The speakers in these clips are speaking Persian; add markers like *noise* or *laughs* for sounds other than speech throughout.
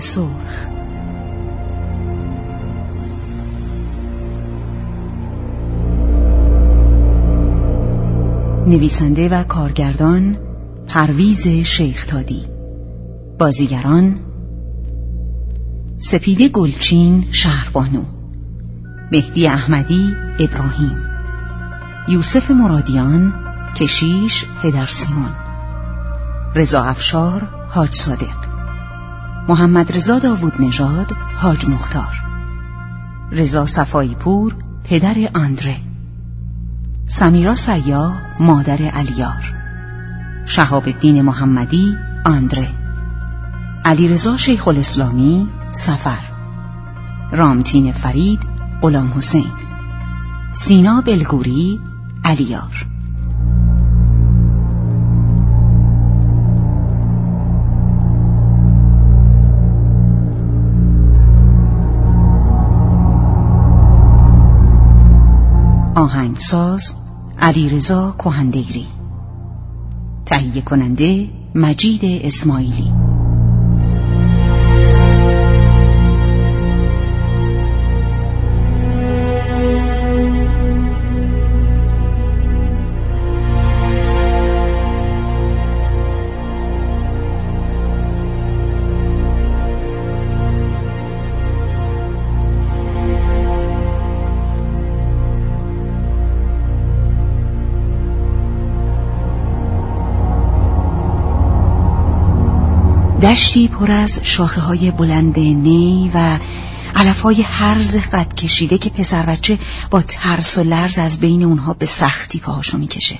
سرخ. نویسنده و کارگردان پرویز شیختادی بازیگران سپیده گلچین شهربانو مهدی احمدی ابراهیم یوسف مرادیان کشیش پدر سیمون رضا افشار حاج صادق. محمد رضا داوود نژاد حاج مختار. رضا صفایی پور پدر آندره. سمیرا سیا مادر علیار. شهاب الدین محمدی آندره. علیرضا شیخ الاسلامی سفر. رامتین فرید غلام حسین. سینا بلگوری علیار. آهنگساز علیرضا کهندگری تهیه کننده مجید اسماعیلی. دشتی پر از شاخه های بلند نی و علف های هرز قد کشیده که پسر بچه با ترس و لرز از بین اونها به سختی پاهاشو می‌کشه.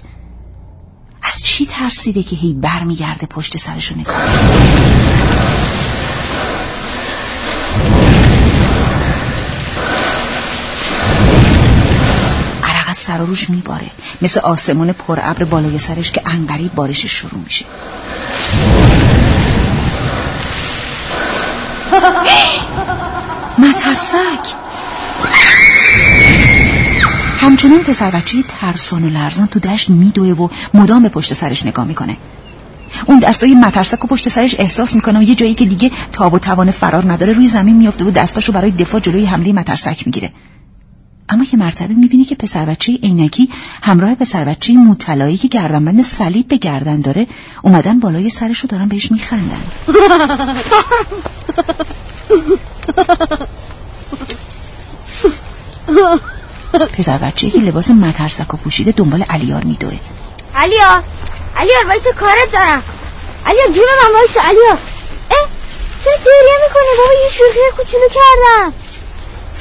از چی ترسیده که هی بر میگرده پشت سرشو نگاه عرق از سر و روش میباره. مثل آسمون پر ابر بالای سرش که انقریب بارشش شروع میشه. مترسک. همچنان پسر بچه ترسان و لرزان تو دشت میدوه و مدام به پشت سرش نگاه می‌کنه. اون دستای مترسک و پشت سرش احساس می‌کنه و یه جایی که دیگه تاب و توان فرار نداره روی زمین میافته و دستاشو برای دفاع جلوی حمله مترسک می‌گیره. اما یه مرتبه می‌بینی که پسر بچه عینکی همراه پسر بچه مطلعی که گردنبند صلیب به گردن داره اومدن بالای سرشو دارن بهش میخندن. پسر بچه که لباس مترسک و پوشیده دنبال علیار میدوه. علیار! علیار وایس کارت دارم. علیار جون من وایس علیار. اه چرا گریه می‌کنه بابا یه شوخی کوچولو کردم.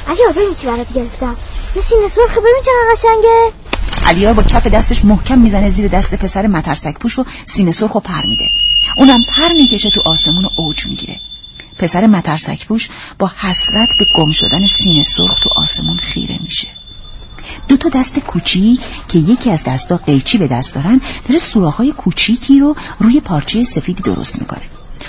علیار ببین چی برات گرفتم. یه سینه سرخ ببین چقدر قشنگه. علیار با کف دستش محکم می‌زنه زیر دست پسر مترسک پوش و سینه سرخ و پر میده. اونم پر می‌کشه تو آسمون و اوج می‌گیره. پسر مترسک پوش با حسرت به گم شدن سینه سرخ تو آسمون خیره میشه. دو تا دست کوچیک که یکی از دستا قیچی به دست دارن داره سوراخ‌های کوچیکی رو روی پارچه سفیدی درست می‌کنه.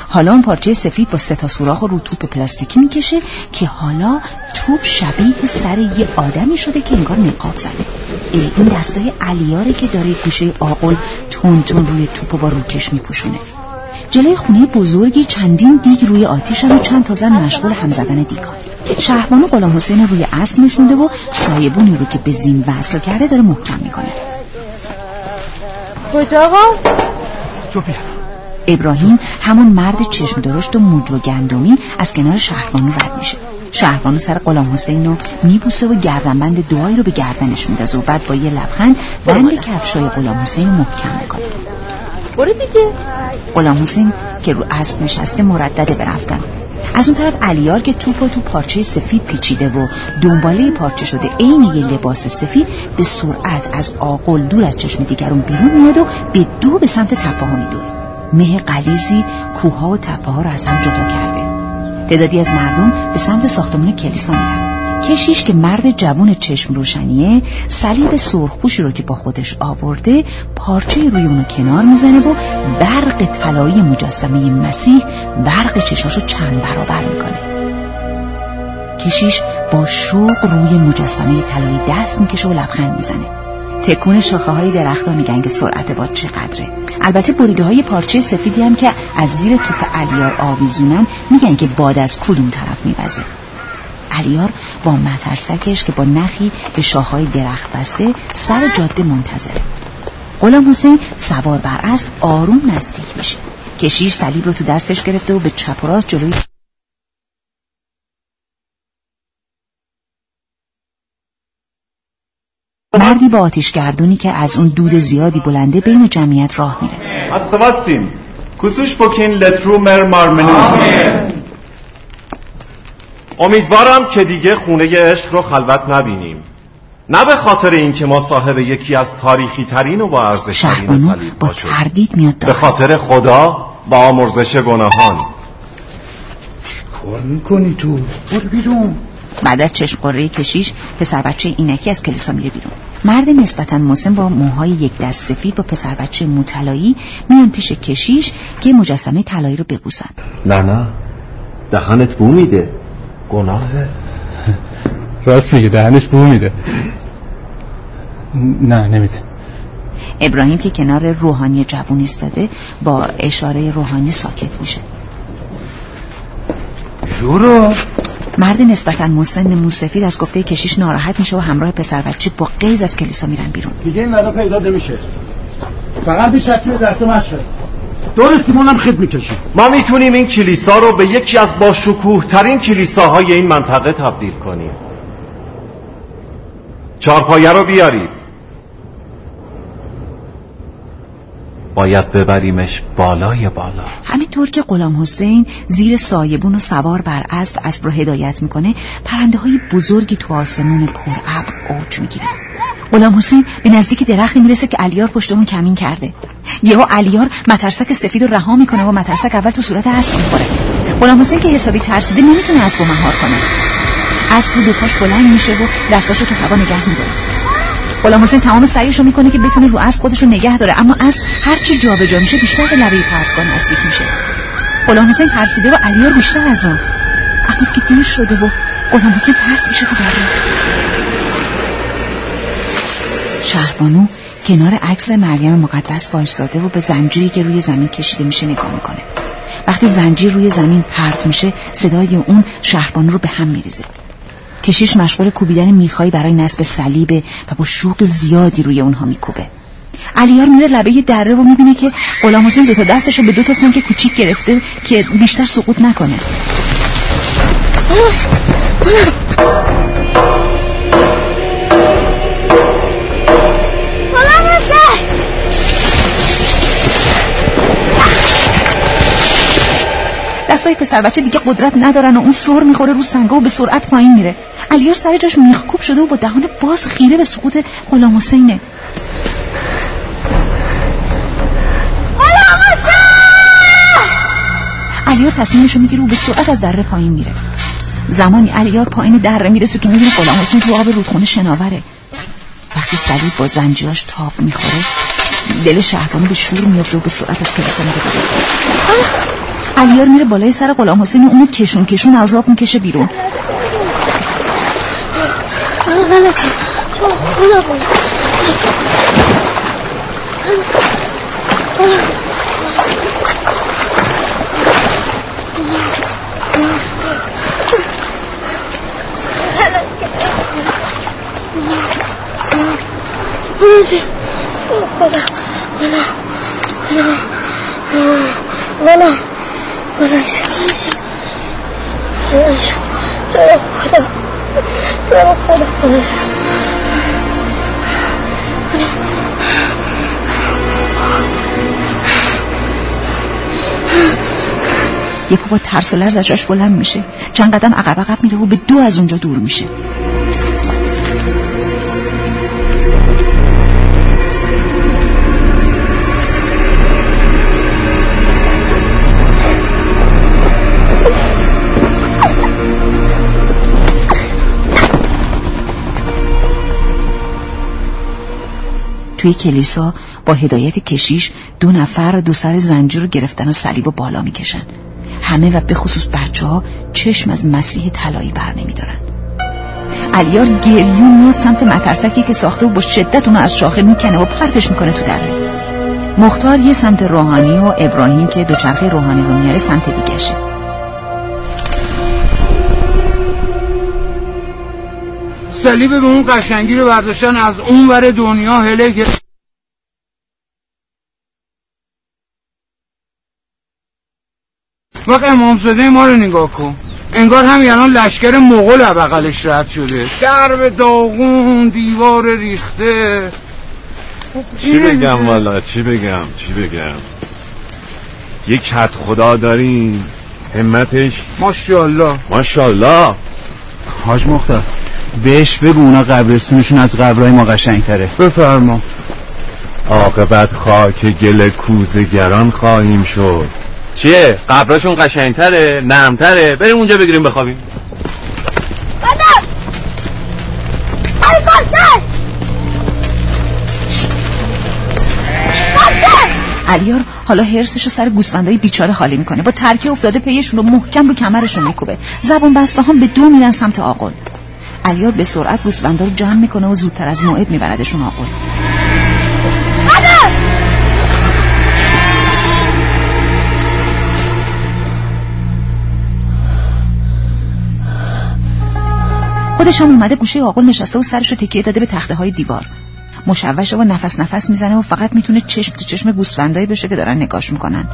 حالا اون پارچه سفید با سه تا سوراخ رو توپ پلاستیکی می‌کشه که حالا توپ شبیه سر یه آدمی شده که انگار نقاب زده. این دستای علیاره که داره گوشه آقل تون تون روی توپ با روکش میپوشونه. جلوی خونه بزرگی چندین دیگ روی آتیش و چند تا زن مشغول هم زدن دیگان شهربانو غلام حسین روی اصل نشونده و سایبونی رو که به زین وصل کرده داره محکم می‌کنه. کجا آقا؟ ابراهیم همون مرد چشم درشت و موج و گندمی از کنار شهربانو رد میشه. شهربانو سر غلام حسین رو میبوسه و گردنبند دعایی رو به گردنش میندازه و بعد با یه لبخند بند کفشای غلام حسین رو محکم می‌کنه. برو دیگه. غلام حسین که رو اسب نشسته مردده برفتن از اون طرف علیار که توپ و تو پارچه سفید پیچیده و دنباله پارچه شده عین یه لباس سفید به سرعت از آقل دور از چشم دیگرون بیرون میاد و به دو به سمت تپه ها میدوه مه قلیزی کوها و تپه ها رو از هم جدا کرده. تعدادی از مردم به سمت ساختمان کلیسا میرن. کشیش که مرد جوون چشم روشنیه صلیب سرخپوشی رو که با خودش آورده پارچه روی اونو کنار می‌زنه و برق طلایی مجسمه مسیح برق چشاشو چند برابر می‌کنه. کشیش با شوق روی مجسمه طلایی دست می‌کشه و لبخند می‌زنه. تکون شاخه های درختان میگن که سرعت باد چقدره. البته بریده های پارچه سفیدی هم که از زیر توپ علیار آویزونن میگن که باد از کدوم طرف میوزه. علیار با مترسکش که با نخی به شاخهای درخت بسته سر جاده منتظره. غلام حسین سوار بر اسب آروم نزدیک میشه. کشیش صلیب رو تو دستش گرفته و به چپ و راست جلوی مردی با آتیش گردونی که از اون دود زیادی بلنده بین جمعیت راه میره. استواتسیم کسوش بکین لترو مر امیدوارم که دیگه خونه عشق رو خلوت نبینیم. نه به خاطر اینکه ما صاحب یکی از تاریخی ترین و با ارزش ترین با تردید میاد به خاطر خدا با آمرزش گناهان. کار می‌کنی تو؟ برو بیرون. بعد از چشم کشیش پسر بچه اینکی از کلیسا میره بیرون. مرد نسبتا مسن با موهای یک دست سفید با پسر بچه موطلایی میان پیش کشیش که مجسمه طلایی رو ببوسن. نه نه. دهنت بو میده. گناهه. راست میگه دهنش بو میده. نه نمیده. ابراهیم که کنار روحانی جوون ایستاده با اشاره روحانی ساکت میشه. جورو. مرد نسبتا مسن موسفید از گفته کشیش ناراحت میشه و همراه پسر بچه با قیز از کلیسا میرن بیرون. دیگه این مرا پیدا نمیشه. فقط بیچسبه دست من شد دور سیمونم خد می‌کشی. ما می‌تونیم این کلیسا رو به یکی از باشکوه ترین کلیساهای این منطقه تبدیل کنیم. چارپایه رو بیارید. باید ببریمش بالای بالا. همینطور که غلام حسین زیر سایبون و سوار بر اسب اسب رو هدایت می‌کنه پرنده های بزرگی تو آسمون پر ابر اوج می‌گیرن. غلام حسین به نزدیک درختی می‌رسه که علیار پشت اون کمین کرده. یهو علیار مترسک سفید رو رها می‌کنه و مترسک اول تو صورت اسب می‌خوره. غلام حسین که حسابی ترسیده نمی‌تونه اسب رو مهار کنه. اسب رو به پاش بلند میشه و دستاشو تو هوا نگه میداره. غلام حسین تمام سعیشو می‌کنه که بتونه رو اسب خودش رو نگه داره. اما اسب هرچی جابجا میشه بیشتر به لبه پرتگاه نزدیک میشه. غلام حسین ترسیده و علیار بیشتر از اون. اما که دیر شده و غلام حسین پرت میشه تو دریا شهربانو کنار عکس مریم مقدس وایستاده و به زنجیری که روی زمین کشیده میشه نگاه می‌کنه. وقتی زنجیر روی زمین پرت میشه صدای اون شهربانو رو به هم میریزه. کشیش مشغول کوبیدن میخایی برای نصب صلیبه و با شوق زیادی روی اونها میکوبه. علیار میره لبه دره و می‌بینه که غلام حسین دو تا دستش رو به دو تا سنگ کوچیک گرفته که بیشتر سقوط نکنه. دستای پسر بچه دیگه قدرت ندارن و اون سر می‌خوره رو سنگا و به سرعت پایین میره. علیار سر جاش میخکوب شده و با دهان باز خیره به سقوط غلام حسینه. علیار تصمیمشو می‌گیره و به سرعت از دره پایین میره. زمانی علیار پایین دره می‌رسه که می‌بینه غلام حسین تو آب رودخونه شناوره. وقتی صلیب با زنجیراش تاب می‌خوره دل شهربانو به شور میفته و به سرعت از کلیسا میره. علیار میره بالای سر غلام حسین اونو کشون کشون آب می‌کشه بیرون. غلام شد تو خدا تو رو یکو با ترس و لرز از جاش بلند میشه. چند قدم عقب عقب میره و به دو از اونجا دور میشه. توی کلیسا با هدایت کشیش دو نفر دو سر زنجیر گرفتن و صلیب و بالا می‌کشن. همه و به خصوص بچه ها چشم از مسیح طلایی بر نمیدارن. علیار گریون میاد سمت مترسکی که ساخته و با شدت اونو از شاخه می‌کنه و پرتش می‌کنه تو دره. مختار یه سمت روحانی و ابراهیم که دوچرخه روحانی رو میاره سمت دیگهشه. صلیب به اون قشنگی رو برداشتن از اون ور دنیا هله که وقت امامزاده ما رو نگاه کن. انگار همین الان لشکر مغول بغلش رد شده. درب داغون دیوار ریخته. چی بگم والا؟ چی بگم؟ چی بگم؟ یک کت خدا داریم. همتش ماشاءالله. ماشاءالله. حاج مختار. بهش بگو اونا قبرستونشون از قبرهای ما قشنگتره. بفرما. عاقبت خاک گل کوزگران خواهیم شد. چیه؟ قبراشون قشنگتره؟ نرمتره؟ بریم اونجا بگیریم بخوابیم. علیار حالا هرسش رو سر گوسفندای بیچاره خالی می‌کنه. با ترکه افتاده پیشون رو محکم رو کمرشون میکوبه. زبون بسته هم به دو میرن سمت آقل. علیار به سرعت گوسفندا رو جمع می‌کنه و زودتر از موعد میبردشون آقل خودش هم اومده گوشه آقل نشسته و سرش رو تکیه داده به تخته های دیوار. مشوشه و نفس نفس می‌زنه و فقط می‌تونه چشم تو چشم گوسفندایی بشه که دارن نگاش می‌کنن.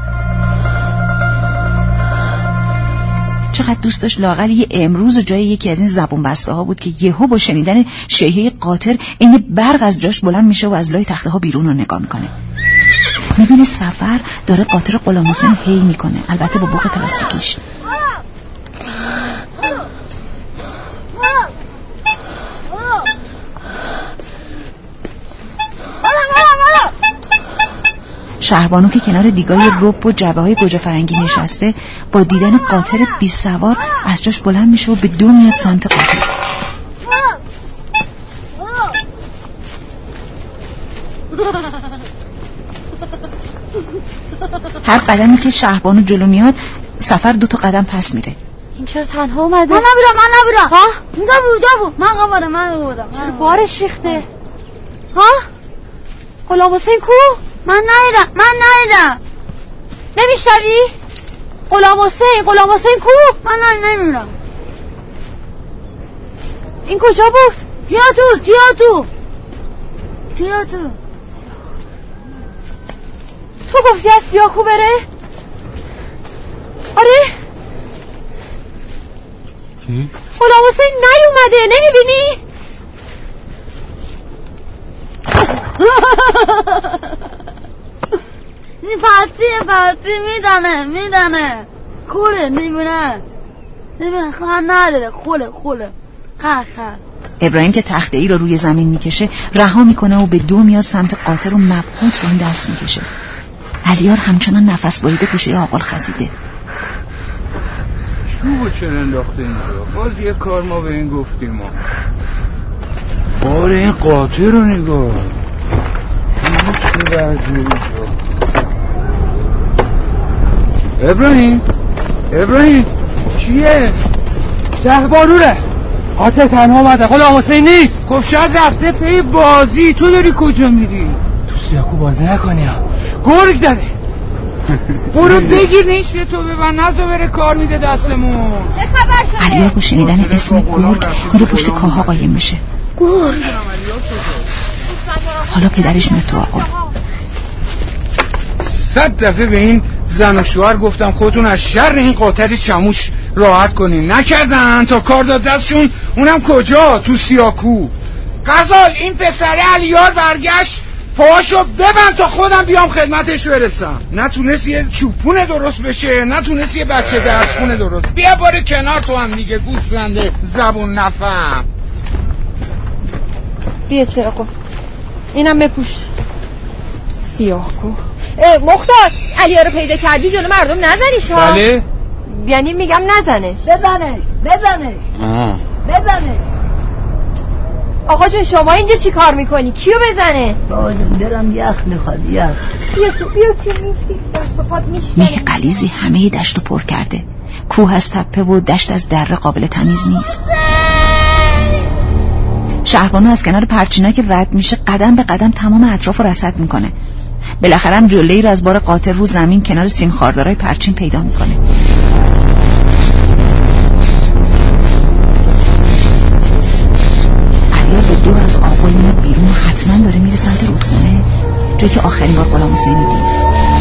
چقدر دوست داشت لاقل یه امروز و جای یکی از این زبون بسته ها بود که یهو با شنیدن شیهه قاطر این برق از جاش بلند میشه و از لای تخته ها بیرون رو نگاه می‌کنه. می‌بینه سفر داره قاطر غلام حسین هی می‌کنه. البته با بوق پلاستیکیش. شهربانو که کنار دیگای رب و جبه های گوجه فرنگی نشسته با دیدن قاطر بی سوار از جاش بلند میشه و به دور میاد سمت قاطر. هر قدمی که شهربانو جلو میاد سفر دو تا قدم پس میره. این چرا تنها اومده؟ من نبودم من نبودم. ها؟ اونجا بود بود. من قبارم من قبارم چرا بارش ریخته ها؟ غلام حسین کو؟ من ندیدم من ندیدم. نمیشنوی؟ غلام حسین غلام حسین کو؟ من نمی‌دونم. این کجا بود؟ بیا تو بیا تو؟ بیا تو؟ تو گفتی از سیاکو بره؟ آره؟ غلام حسین نیومده نمی‌بینی؟ *laughs* این فتی فتی میدانه میدانه خوله نمیونه نمیونه خواهر نداره خوله خوله خر خر ابراهیم که تخته ای رو روی زمین می‌کشه رها می‌کنه و به دو میاد سمت قاطر و مبهوت به اون دست می‌کشه. علیار همچنان نفس بریده گوشه آقل خزیده. چوب چرا انداخته اینجا باز یه کار ما به این گفتیم ما بار این قاطر رو نگاه. این چه وضعی اینجا ابراهیم. ابراهیم. چیه؟ شهبانوره. قاطر تنها اومده. غلام حسین نیست. خب شاید رفته پی بازی. تو داری کجا میری؟ تو سیاکو بازی نکنی ها. گرگ داره. *laughs* برو بگیر نیشه تو ببن نزا بره کار میده دستمون. چه خبر شده با شنیدن اسم گرگ میره پشت کاها قایم میشه. گرگ. حالا پدرش میاد تو آقل صد دفعه به این زن و شوهر گفتم خودتون از شر این قاطر چموش راحت کنین. نکردن تا کار داد دستشون. اونم کجا؟ تو سیاکو. غزال این پسر علیار برگشت. پاشو ببند تا خودم بیام خدمتش برسم. نتونست یه چوپونه درست بشه نتونست یه بچه درسخونه درست. بیا باره کنار تو هم دیگه گوسفنده زبون نفهم. بیا چرا اینم بپوش. سیاه کو مختار علیه رو پیدا کردی جلو مردم نزنیش ها بله. یعنی میگم نزنش بزنه بزنه. بزنه. آقا جون شما اینجا چی کار می‌کنی؟ کیو بزنه؟ بازم دلم یخ می‌خواد یخ. بیا تو بیا تو میفتی دست مه قلیزی همه دشت رو پر کرده. کوه از تپه و دشت از دره قابل تمیز نیست. شهربانو از کنار پرچینا که رد میشه قدم به قدم تمام اطراف رو رسد می‌کنه. بالاخره هم جلوی رو از بار قاطر رو زمین کنار سیم خاردارای پرچین پیدا می‌کنه. علیار به دور از میاد بیرون حتما داره میره سمت رودخونه جایی که آخرین بار غلام حسینی دید.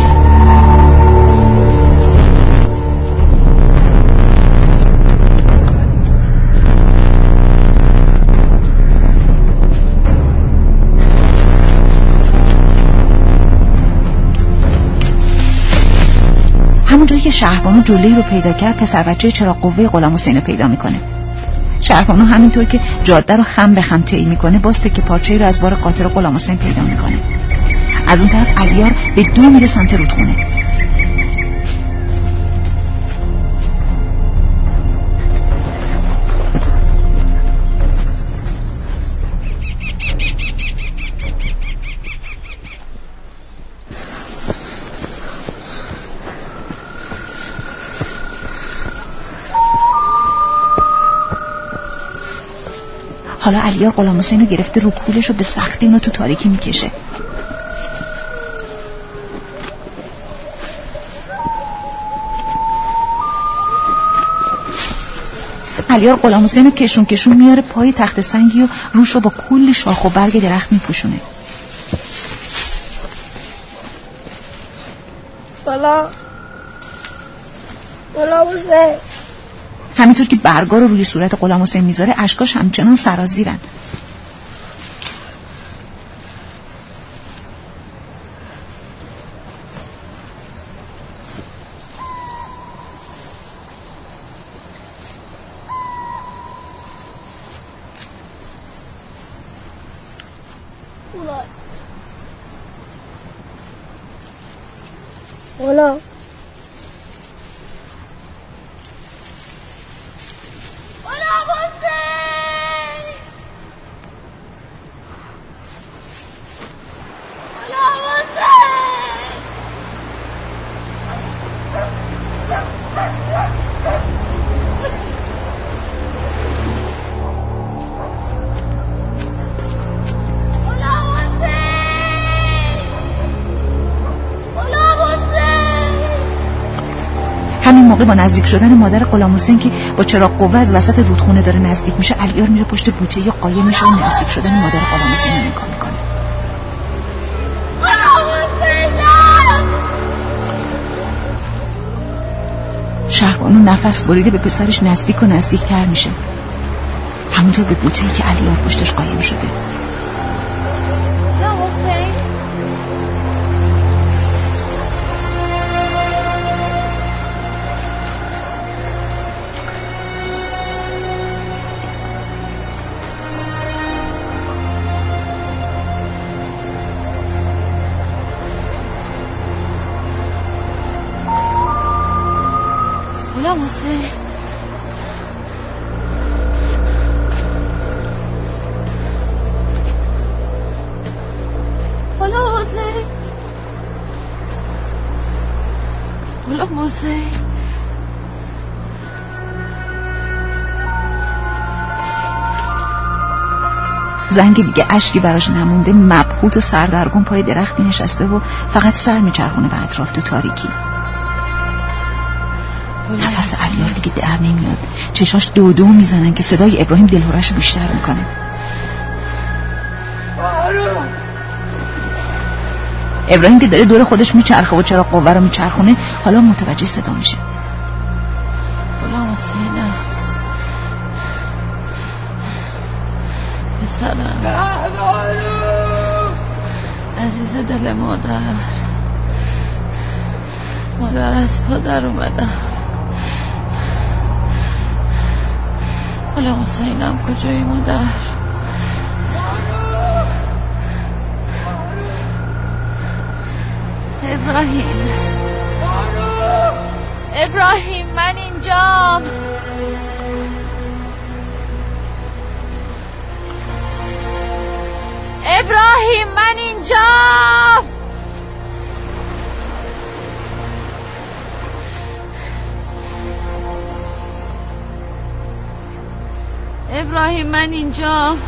که شهربانو جلوی رو پیدا کرد پسر بچه چراغ قوه غلام حسین رو پیدا می‌کنه. شهربانو همینطور که جاده رو خم به خم طی می‌کنه باز که پارچه رو از بار قاطر غلام حسین پیدا می‌کنه. از اون طرف علیار به دو میره سمت رودخونه. حالا علیار غلام حسین رو گرفته رو کولش رو به سختی اونو تو تاریکی می‌کشه. علیار غلام حسین رو کشون کشون میاره پای تخت سنگی و روش رو با کلی شاخ و برگ درخت میپوشونه. بالا غلام حسین. همینطور که برگا رو روی صورت غلام حسین می‌ذاره اشکاش همچنان سرازیرن. غلام موقع با نزدیک شدن مادر غلام حسین که با چراغ قوه از وسط رودخونه داره نزدیک میشه علیار میره پشت بوته یا قایم میشه و نزدیک شدن مادر غلام حسین رو نگاه می‌کنه. شهربانو نفس بریده به پسرش نزدیک و نزدیکتر میشه. همونطور به بوته که علیار پشتش قایم شده. زنگ دیگه اشکی براش نمونده مبهوت و سردرگم پای درختی نشسته و فقط سر میچرخونه به اطراف تو تاریکی. نفس علیار دیگه در نمیاد. چشاش دو دو می‌زنن که صدای ابراهیم دلهورش بیشتر می‌کنه. ابراهیم که داره دور خودش میچرخه و چرا قوه رو میچرخونه حالا متوجه صدا میشه. پسرم عزیز دل مادر. مادر از پادر اومدم. غلام حسینم کجایی مادر؟ ابراهیم. ابراهیم من اینجام. ابراهیم من اینجام ابراهیم من اینجام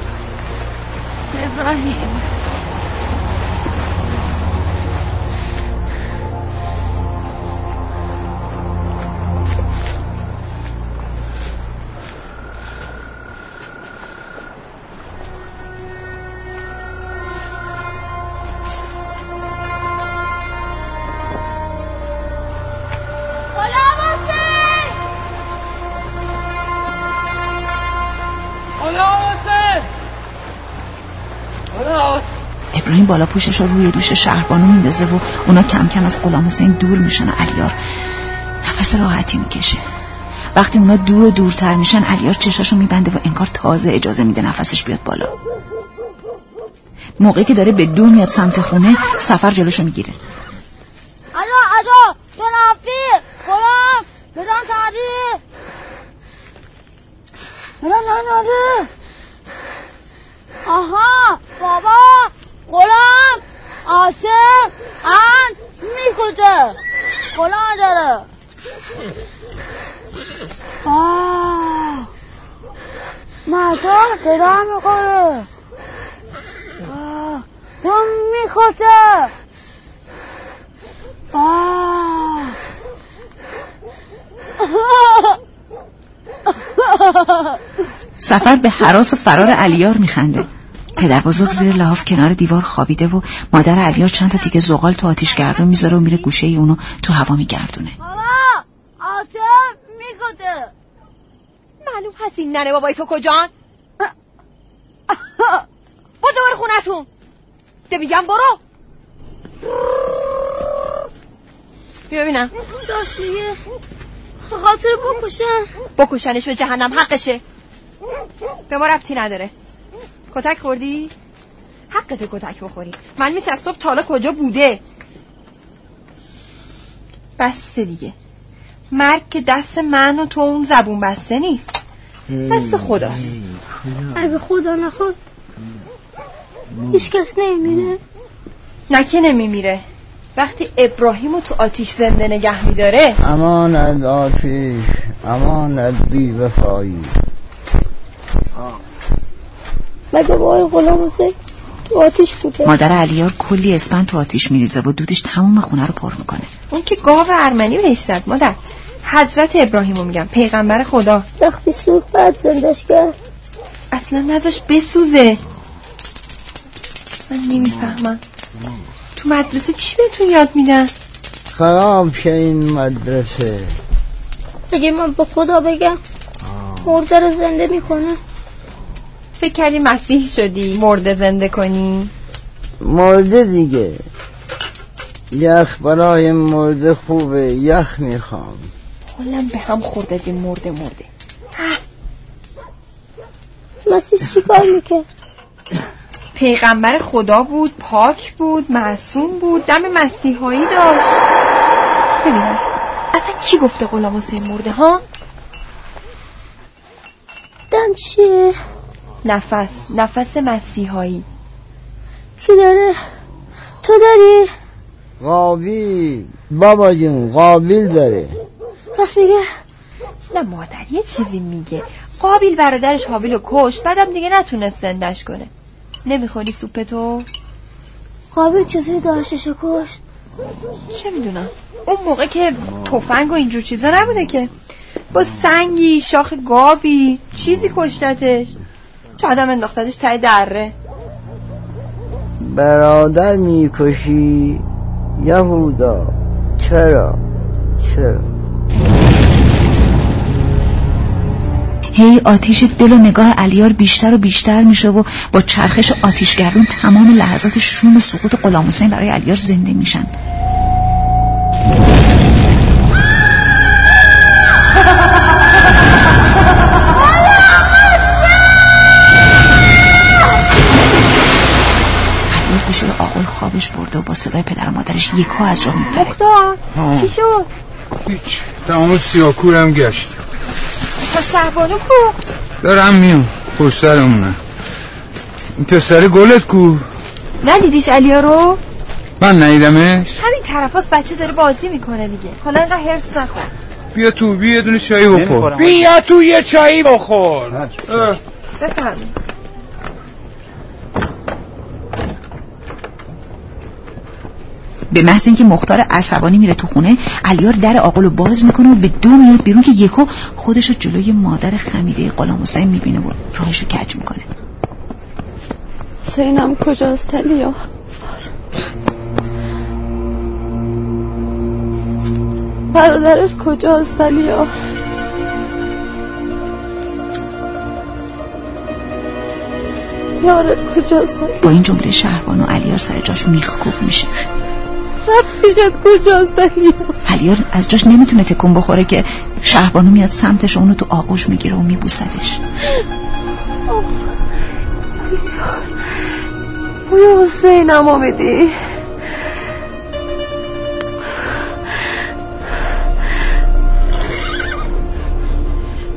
ابراهیم. بالا پوشش رو روی دوش شهربانو میندازه و اونا کم کم از غلام حسین دور میشن علیار نفس راحتی می‌کشه. وقتی اونا دور و دورتر میشن علیار چشاشو میبنده و انگار تازه اجازه میده نفسش بیاد بالا. موقعی که داره به دور میاد سمت خونه سفر جلوشو می‌گیره. الو دو نفی غلام بدان تاری بدان تاری آها بابا غلام. آسم ان میکوزه غلام داره. آه. مردا درام می‌کنه. دم میکوزه آه. سفر به حراس و فرار علیار میخنده. پدر بزرگ زیر لحاف کنار دیوار خوابیده و مادر علیار چند تا تیکه زغال تو آتیش گردون می‌ذاره و میره گوشه ای اونو تو هوا میگردونه. بابا آسم میکوزه معلوم هست این ننه بابای تو کجان؟ با دوباره خونتون. ده میگم برو. بیا ببینم. راست میگه. خاطر بکشن بکشنش به جهنم حقشه. به ما ربطی نداره. کتک خوردی؟ حقت کتک بخوری. من میسی از صبح تالا کجا بوده؟ بسته دیگه. مرگ که دست من و تو اون زبون بسته نیست. دست خداست. اگه خدا نخواد هیچ کس نمیره نه که نمیمیره. وقتی ابراهیم رو تو آتیش زنده نگه میداره. امان از آتیش امان از بی وفایی مگه بابای غلام حسین تو آتیش بوده. مادر علیار کلی اسپند تو آتیش میریزه و دودش تمام خونه رو پر می‌کنه. اون که گاو ارمنی زد مادر. حضرت ابراهیم رو میگم پیغمبر خدا. وقتی سوخت بعد زندش کرد. اصلا نذاش بسوزه. من نمی‌فهمم. تو مدرسه چی بهتون یاد میدن؟ خراب شه این مدرسه. اگه من به خدا بگم مرده رو زنده می‌کنه. فکر کردی مسیح شدی مرده زنده کنی؟ مرده دیگه. یخ برای مرده خوبه یخ می‌خوام. حالم به هم خورد از این مرده مرده. مسیح چی کار می‌کرد؟ پیغمبر خدا بود پاک بود معصوم بود دم مسیحایی داشت. ببینم. اصلا کی گفته غلام حسین مرده ها؟ دم چیه؟ نفس نفس مسیحایی. کی داره؟ تو داری؟ قابیل بابا جون قابیل داره. راست میگه؟ نه مادر یه چیزی میگه. قابیل برادرش حابیل رو کشت بعدم دیگه نتونست زندش کنه. نمی‌خوری سوپ تو؟ قابل چطوری داشتش کشت؟ چه می‌دونم. اون موقع که تفنگ و اینجور چیزا نبوده که. با سنگی شاخ گاوی چیزی کشتتش. شاید هم انداختتش تای دره؟ برادر می‌کشی؟ یهودا چرا؟ چرا؟ هی آتیش دل و نگاه علیار بیشتر و بیشتر میشه و با چرخش آتیشگردون تمام لحظات شوم سقوط غلام حسین برای علیار زنده میشن. آقل خوابش برده و با صدای پدر و مادرش یکو از جا میپره مختار چی شد؟ هیچ. تمام سیاکورم گشت. تا شهبانو کو؟ دارم میام. پشت سرمونه. این پسر گلت کو؟ ندیدیش علیا رو؟ من ندیدمش. همین طرفاست بچه داره بازی می‌کنه دیگه. حالا اینقدر هرس نخور. بیا تو بیا یه دونه چایی بخور. بیا تو یه چایی بخور. اه. بفرمایید. به محض اینکه مختار عصبانی میره تو خونه علیار در آقلو باز می‌کنه و به دو میاد بیرون که یکو خودشو جلوی مادر خمیده غلام حسین می‌بینه و راهشو کج می‌کنه. حسینم کجاست علیا برادرت کجاست علیا یارت کجاست با این جمله شهربانو علیار سر جاش میخکوب میشه. رفیقت کجاست علیا علیار از جاش نمی‌تونه تکون بخوره که شهربانو میاد سمتش اونو تو آغوش می‌گیره و میبوسدش. بوی حسینم آمدی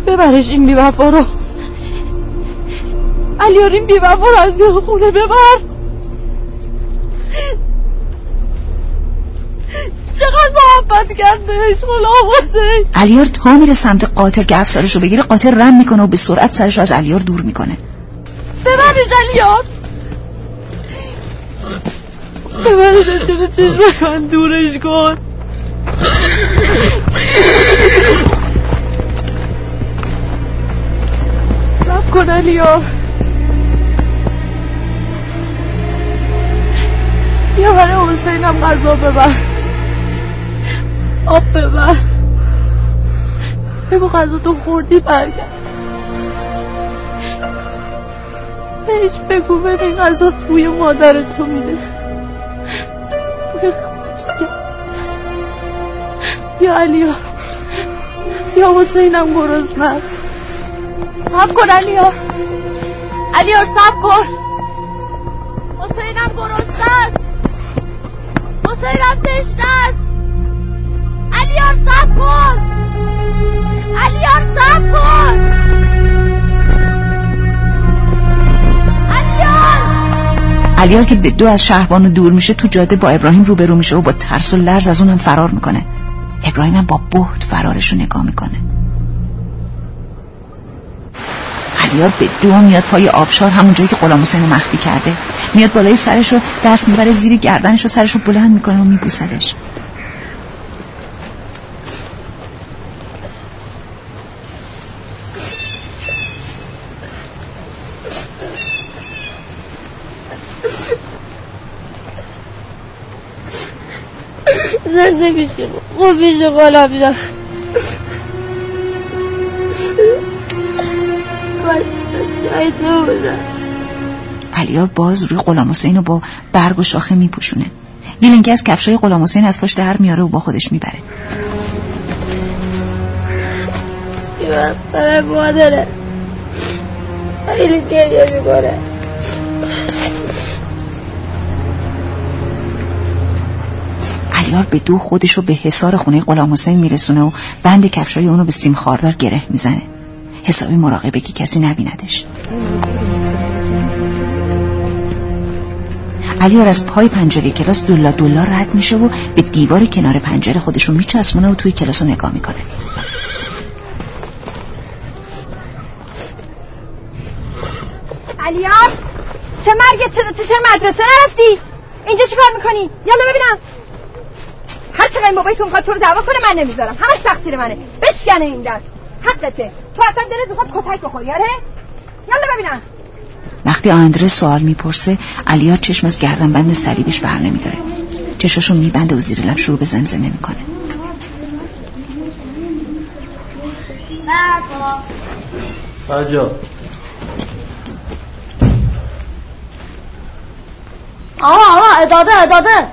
ببرش این بیوفا رو. علیار این بیوفا رو از خونه ببر. چقدر محبت کرد بهش حسین. علیار تا میره سمت قاتل که افسرش رو بگیره قاتل رم می‌کنه و به سرعت سرش رو از علیار دور می‌کنه. ببرش علیار. ببرش از جلو چشم من دورش کن. سب کن علیار. بیا برای حسینم غذا ببر. آب ببر. بگو غذا تو خوردی برگرد. بهش بگو ببین غذا بوی مادر تو میده. بوی یا علیا. یا حسینم گرسنه است سب کن علیار علیار سب کن. حسینم گرسنه است حسینم تشنه است علیار سب کن علیار سب کن علیار که به دو از شهربانو دور میشه تو جاده با ابراهیم روبرو میشه و با ترس و لرز از اونم فرار می‌کنه. ابراهیم هم با بهت فرارش رو نگاه می‌کنه. علیار به دو میاد پای آبشار همون جایی که غلام حسین مخفی کرده. میاد بالای سرش رو دست می‌بره زیر گردنش و سرش بلند می‌کنه و میبوسدش. زنده میشه خوب میشه غلام جان جای تو بودم علیار باز روی غلام حسین رو با برگ و شاخه میپوشونه. یه لنگه از کفشای غلام حسین از پشت در میاره و با خودش می‌بره. برای مادره. خیلی گریه می‌کنه. علیار به دو خودش رو به حصار خونه غلام حسین میرسونه و بند کفشای اونو به سیم خاردار گره می‌زنه. حسابی مراقبه که کسی نبیندش. علیار از پای پنجره کلاس دولا دولا رد میشه و به دیوار کنار پنجره خودش رو میچسبونه و توی کلاس رو نگاه می‌کنه. علیار چه مرگت تو چه مدرسه نرفتی؟ اینجا چی کار می‌کنی؟ یالا ببینم. چقدر این بابایتون می‌خواد تو رو دعوا کنه من نمی‌ذارم. همش تقصیر منه. بشکنه این دست. حقته. تو اصلا دلت می‌خواد کتک بخوری آره؟ یالا ببینم. وقتی آندره سوال می‌پرسه علیار چشم از گردن بند صلیبش بر نمیداره. چشاشو میبنده و زیر لب شروع به زمزمه می‌کنه. بجا آقا آقا اداده اداده.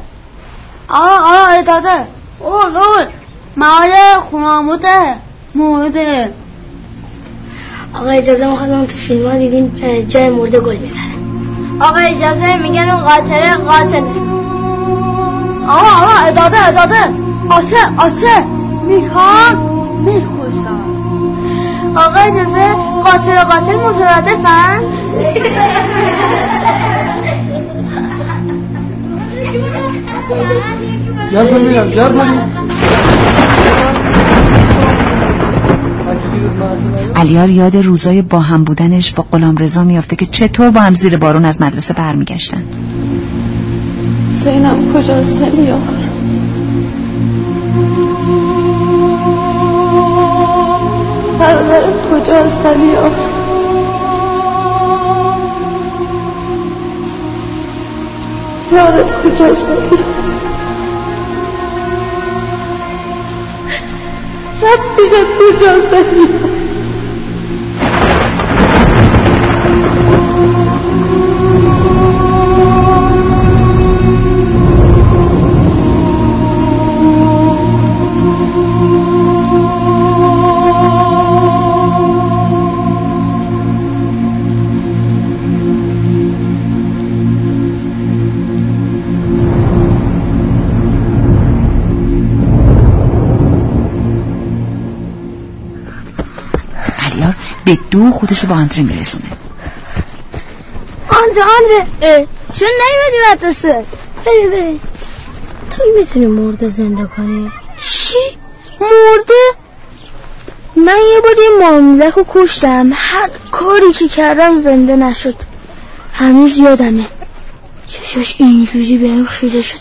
آقا آقا اداده اون اون مال خوناموده موده آقا اجازه می‌خواد تو فیلم ها دیدیم جای مرده گل می‌زنه. آقا اجازه میگن اون قاتله قاتله آقا آقا اداده اداده آته آته می‌خوام میخوشم آقا اجازه. قاتل و قاتل مترادفن. Gel علیار یاد روزای با هم بودنش با قلام رضا میافته که چطور با هم زیر بارون از مدرسه برمیگشتن. سینم کجاست علیار پرورت کجاست علیار یارت کجاست علیار رفیقت کجا هست علیار به دو خودشو با آندره میرسونه. آندره آندره چون نیمدی مدرسه؟ بری بری تو می‌تونی مرده زنده کنی؟ چی؟ مرده؟ من یه بار یه معاملک رو کشتم. هر کاری که کردم زنده نشد. هنوز یادمه. چشاش اینجوری بهم خیره شده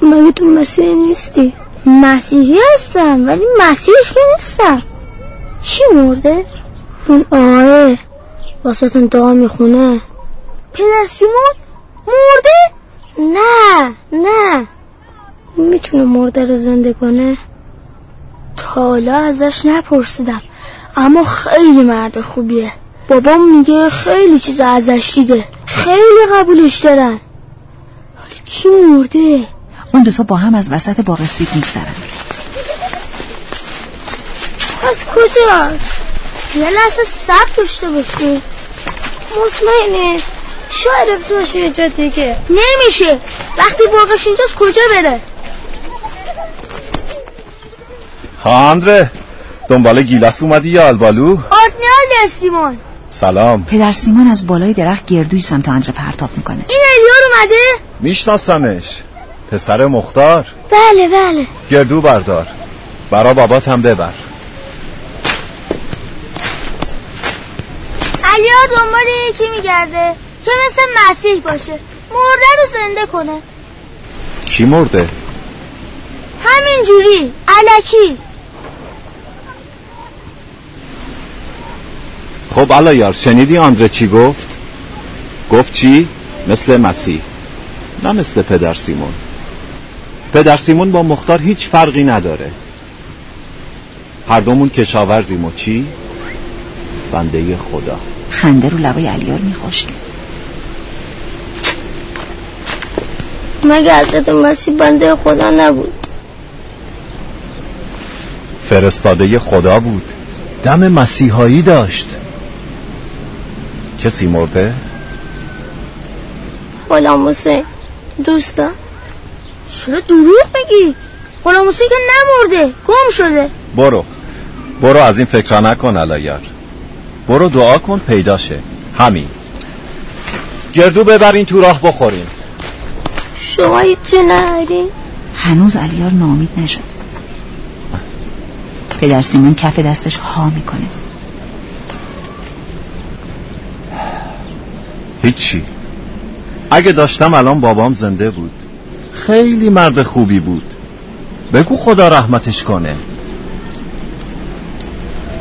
بودن. مگه تو مسیحی نیستی؟ مسیحی هستم ولی مسیحی که نیستم. چی مرده؟ اون آقای واسه دعا می‌خونه. پدر سیمون مرده؟ نه نه. می‌تونه مرده رو زنده کنه؟ تا حالا ازش نپرسیدم اما خیلی مرد خوبیه. بابام میگه خیلی چیز ازش دیده. خیلی قبولش دارن. حالا کی مرده؟ اون دوتا با هم از وسط باغ سیب میگذرن. از کجاست؟ یه لحظه سب داشته باشی. مطمئنه. شاید رفته باشه یه جا دیگه. نمیشه. وقتی باقش اینجاست کجا بره؟ ها اندره دنبال گیلاس اومدی یا البالو آرتنال سیمون. سلام. پدر سیمان از بالای درخت گردوی سمت آندره پرتاب می‌کنه. این الیار اومده؟ میشناسمش. پسر مختار. بله بله. گردو بردار. برا بابات هم ببر. الیار دنبال یکی میگرده که مثل مسیح باشه. مرده رو زنده کنه. کی مرده؟ همین جوری علکی. خب الا یار شنیدی آندره چی گفت؟ گفت چی؟ مثل مسیح. نه مثل پدر سیمون. پدر سیمون با مختار هیچ فرقی نداره. هر دومون کشاورزیم و چی؟ بنده خدا. خنده رو لبای علیار میخوشگه مگه حضرت مسیح بنده خدا نبود؟ فرستاده خدا بود. دم مسیحایی داشت. کسی مرده؟ غلام حسین دوستم چرا دروغ میگی؟ غلام حسین که نمرده گم شده. برو. برو از این فکر نکن علایار برو دعا کن پیدا شه. همین. گردو ببرین تو راه بخورین شما هیچی نهارین هنوز علیار نامید نشد. پدر سیمون کف دستش ها می‌کنه. هیچی. اگه داشتم الان بابام زنده بود. خیلی مرد خوبی بود. بگو خدا رحمتش کنه.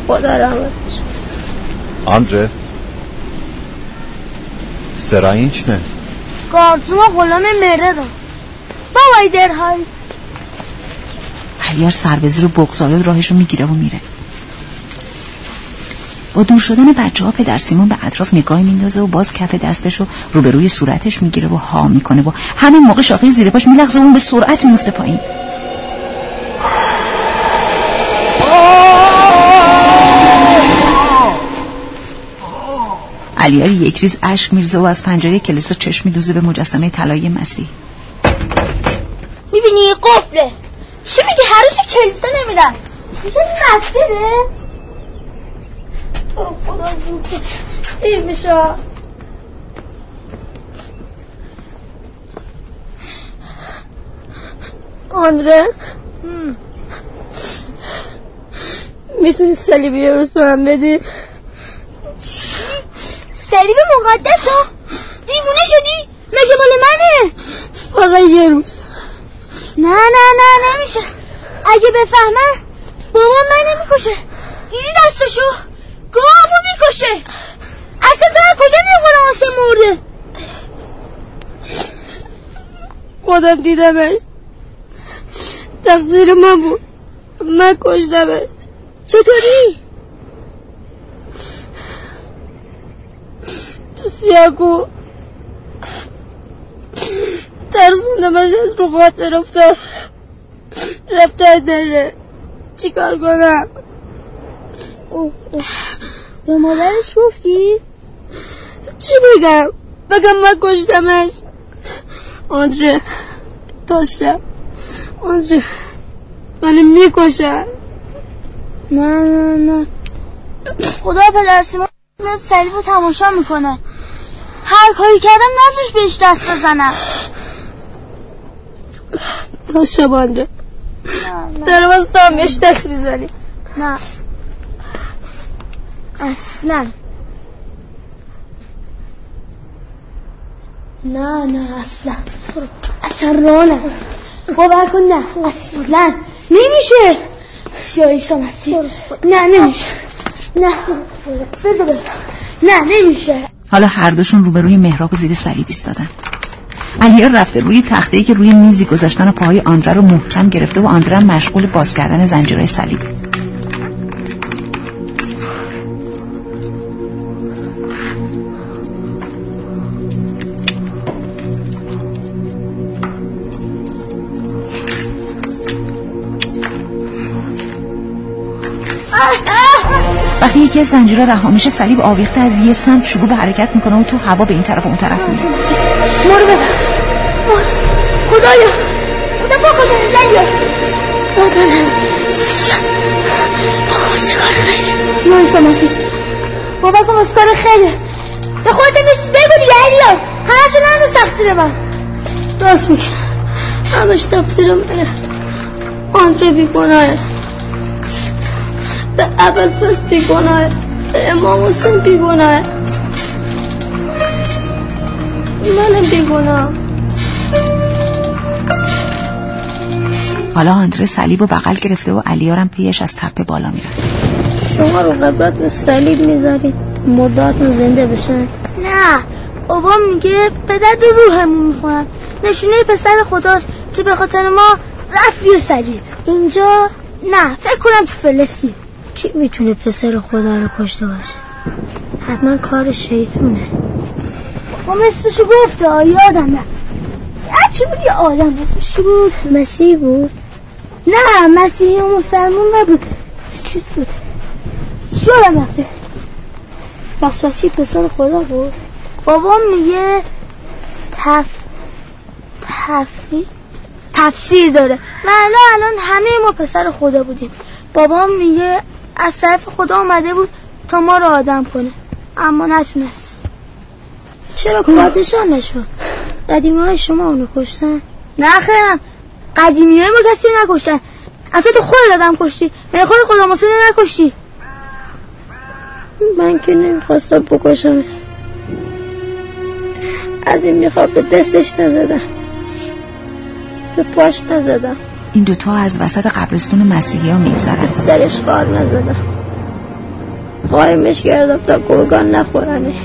خدا رحمتش. آندره سرا اینچ نه گارتوما غلام مرده رو بابای درهای علیار سربزی رو بغزالد راهش رو می‌گیره و میره با دور شدن بچه ها پدر سیمون به اطراف نگاه میندازه و باز کف دستش رو روبروی صورتش می‌گیره و ها می‌کنه و همین موقع شاخه زیر پاش میلغزه و اون به سرعت میفته پایین علیاری یک ریز اشک میرزه و از پنجره کلیسا چشم میدوزه به مجسمه طلایی مسیح. می‌بینی؟ قفله. چی میگه هر روز کلیسا نمیرن. میگه مسجده. تو خدا زود. دیر میشه. آندره. می‌تونی صلیب یه روز به من بدی؟ صلیب مقدس ها؟ دیوونه شدی؟ مگه مال منه؟ فقط یه روز. نه نه نه نمیشه. اگه بفهمم بابا من نمی‌کشه. دیدی دستشو؟ گامو می‌کشه. اصلا تو از کجا می‌خونه آسه مرده؟ خودم دیدمش تقصیر من بود. من کشتمش چطوری؟ تو سیاکو. ترسوندمش از رو خاطر رفته رفته داره. چیکار کنم؟ اوه. به مادرش گفتی؟ چی بگم؟ بگم من کشتمش. آندره تا شب آندره منو می‌کشن. نه نه نه. خدا پدر سیمان صلیب رو تماشا می‌کنه. هر کاری کردم نزوش بهش دست بزنم. تا شب آندره دارم از دام بهش دست می‌زنی نه. اصلا. نه نه اصلا. اصلا راه نه باور کن نه اصلا. نمیشه. یا عیسی مسیح نه نمیشه. نه. نه نمیشه. حالا هر دوشون روبروی محراب زیر صلیب ایستادن. علیار رفته روی تخته که روی میزی گذاشتن و پاهای آندره رو محکم گرفته و آندره مشغول باز کردن زنجیرهای صلیب. از زنجیرها رها میشه صلیب آویخته از یه سمت شروع به حرکت می‌کنه و تو هوا به این طرف و اون طرف میره. ما رو ببخش خدایا. خدا دلیا داد بزن. بابا واسه کار خیره یا عیسی مسیح بابا کار خیره به خودت نیست بگو دیگه الیا همشون هم تقصیر من. راست میگه همش تقصیر منه آندره بیگناهه. اول فس بیگناهه به امام حسین بیگناهه منم بیگناه. حالا آندره صلیب و بغل گرفته و علیارم پیش از تپه بالا میره. شما رو قبلت به صلیب می‌ذارید. مرداتون زنده بشن. نه بابا میگه به درد روحمون می‌خورن نشونه پسر خداست که به خاطر ما رفت روی صلیب. اینجا نه فکر کنم تو فلسطین. کی می‌تونه پسر خدا رو کشته باشه؟ حتما کار شیطونه. بابا اسمشو گفت آه، یادم نه چی بود یه آدم اسمش چی بود؟ مسیح بود؟ نه مسیحی و مسلمون نبود. چیز بود؟ یادم رفته. پس مسیح پسر خدا بود؟ بابا میگه تف تفی تفسیر داره. معنا الان همه ما پسر خدا بودیم. بابا میگه از طرف خدا آمده بود تا ما رو آدم کنه. اما نتونست. چرا پادشاه نشد؟ قدیمه های شما اونو کشتن؟ نه خیرم قدیمی های ما کسی نکشتن. اصلا تو خود آدم کشتی. به خود خدا نکشتی. من که نمی‌خواستم بکشمش. از این می‌خواد به دستش نزدم. به پاش نزدم. این دوتا از وسط قبرستون مسیحی ها میگذرن. سرش خار نزدم قایمش کردم تا گرگان نخورنش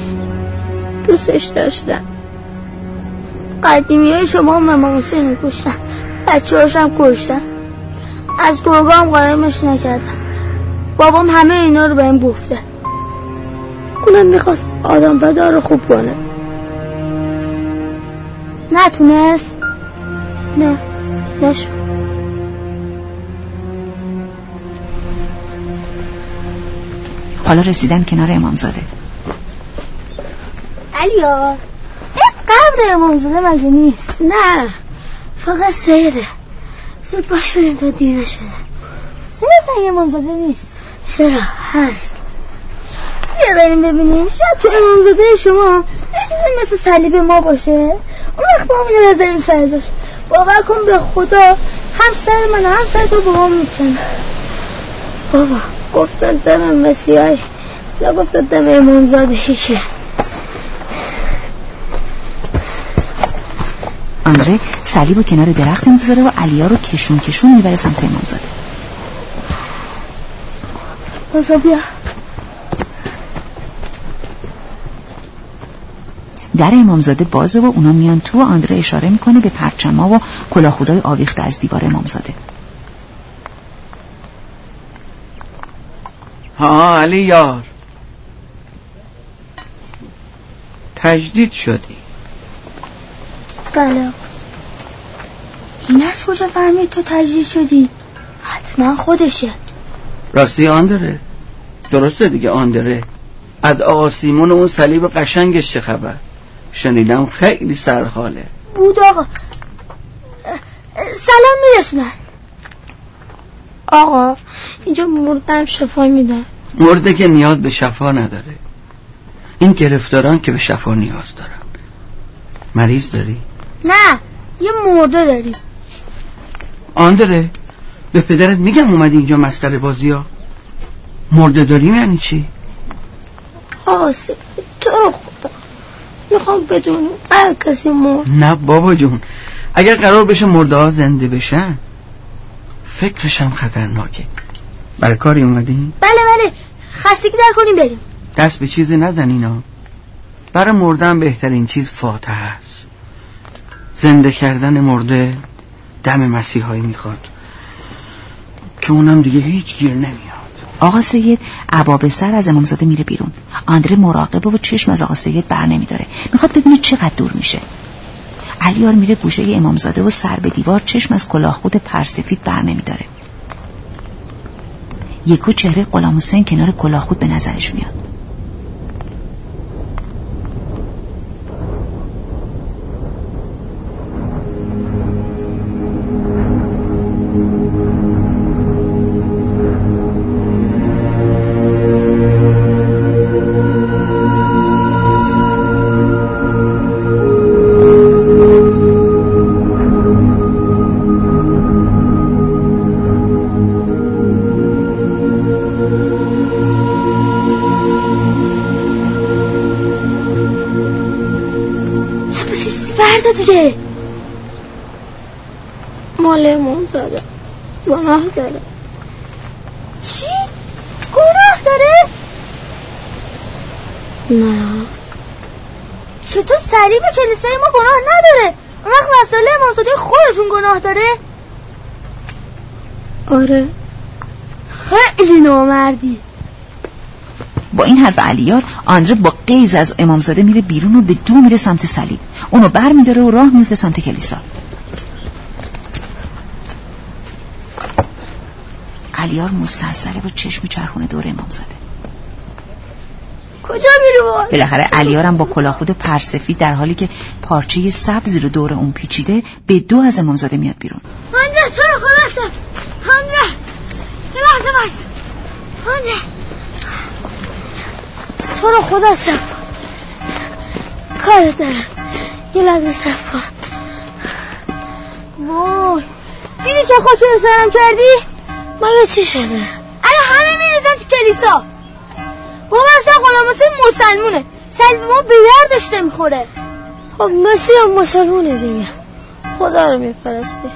دوستش داشتم. قدیمی های شما هم امام حسین رو کشتن. بچه هاشم کشتن از گرگام قایمش نکردن. بابام همه اینا رو بهم گفته. اونم می‌خواست آدم بدار رو خوب کنه. نتونست؟ نه. نشد. حالا رسیدن کنار امامزاده. علیا این قبر امامزاده مگه نیست؟ نه فقط سیده زود باش بریم تا دیر نشده سید مگه امامزاده نیست؟ چرا؟ هست. بیا بریم ببینیم. شاید تو امامزاده شما یه چیزی مثل صلیب ما باشه. اون وقت با همون نظریم سر جاش باور کن به خدا هم سر من هم سر تو بابا می‌کنه بابا. گفتن دم مسیحی نگفتن دم امامزاده که آندره صلیب رو کنار درخت می‌گذاره و علیا رو کشون کشون می‌بره سمت امامزاده. بازا بیا. در امامزاده بازه و اونا میان تو و آندره اشاره می‌کنه به پرچما و کلاخودای آویخته از دیوار امامزاده. ها علی یار. تجدید شدی. بله. این از کجا فهمید تو تجدید شدی؟ حتما خودشه. راستی آن داره درسته دیگه آن داره از آقا سیمون اون صلیب قشنگش چه خبر؟ شنیدم خیلی سرحاله. بود آقا. سلام میرسونن. آقا اینجا مردم شفا میدن. مرده که نیاز به شفا نداره. این گرفتاران که به شفا نیاز دارن. مریض داری؟ نه یه مرده داریم آن داره؟ به پدرت میگم اومدی اینجا مسخره بازی ها. مرده داریم یعنی چی؟ آقا تو رو خدا. می‌خوام بدون هر کسی مرد. نه بابا جون. اگر قرار بشه مرده ها زنده بشن فکرشم خطرناکه. برای کاری اومدی؟ بله بله. خستگی در کنیم بریم. دست به چیزی نزن اینا. برای مردن بهترین چیز فاتحه است. زنده کردن مرده دم مسیحایی می‌خواد. که اونم دیگه هیچ گیر نمیاد. آقا سید عباب سر از امامزاده میره بیرون. آندره مراقبه و چشم از آقا سید بر نمیداره. می‌خواد ببینه چقدر دور میشه. علیار میره گوشه امامزاده و سر به دیوار چشم از کلاه خود پرسفید بر نمیداره. یکو چهره غلام حسین کنار کلاه خود به نظرش میاد. گناه داره؟ آره. خیلی نامردی. با این حرف علیار آندره با قیز از امامزاده میره بیرون و به دو میره سمت صلیب. اونو بر میداره و راه میفته سمت کلیسا. علیار مستحصله و چشم چرخونه دور امامزاده. کجا میره بالاخره علیارم با کلاهخود پرسفید در حالی که پارچه سبزی رو دور اون پیچیده به دو از امامزاده میاد بیرون. آندره تو رو خدا آندره لحظه بایست آندره تو رو خدا سب کار دارم. یه لحظه سب کن. وای. دیدی چه خوشو سرم کردی؟ مگه چی شده؟ الان همه میریزن تو کلیسا. بابا اصلا غلام حسین مسلمونه. سلب ما به دردش نمی‌خوره. خب مسیح هم مسلمونه دیگه. خدا رو میپرستی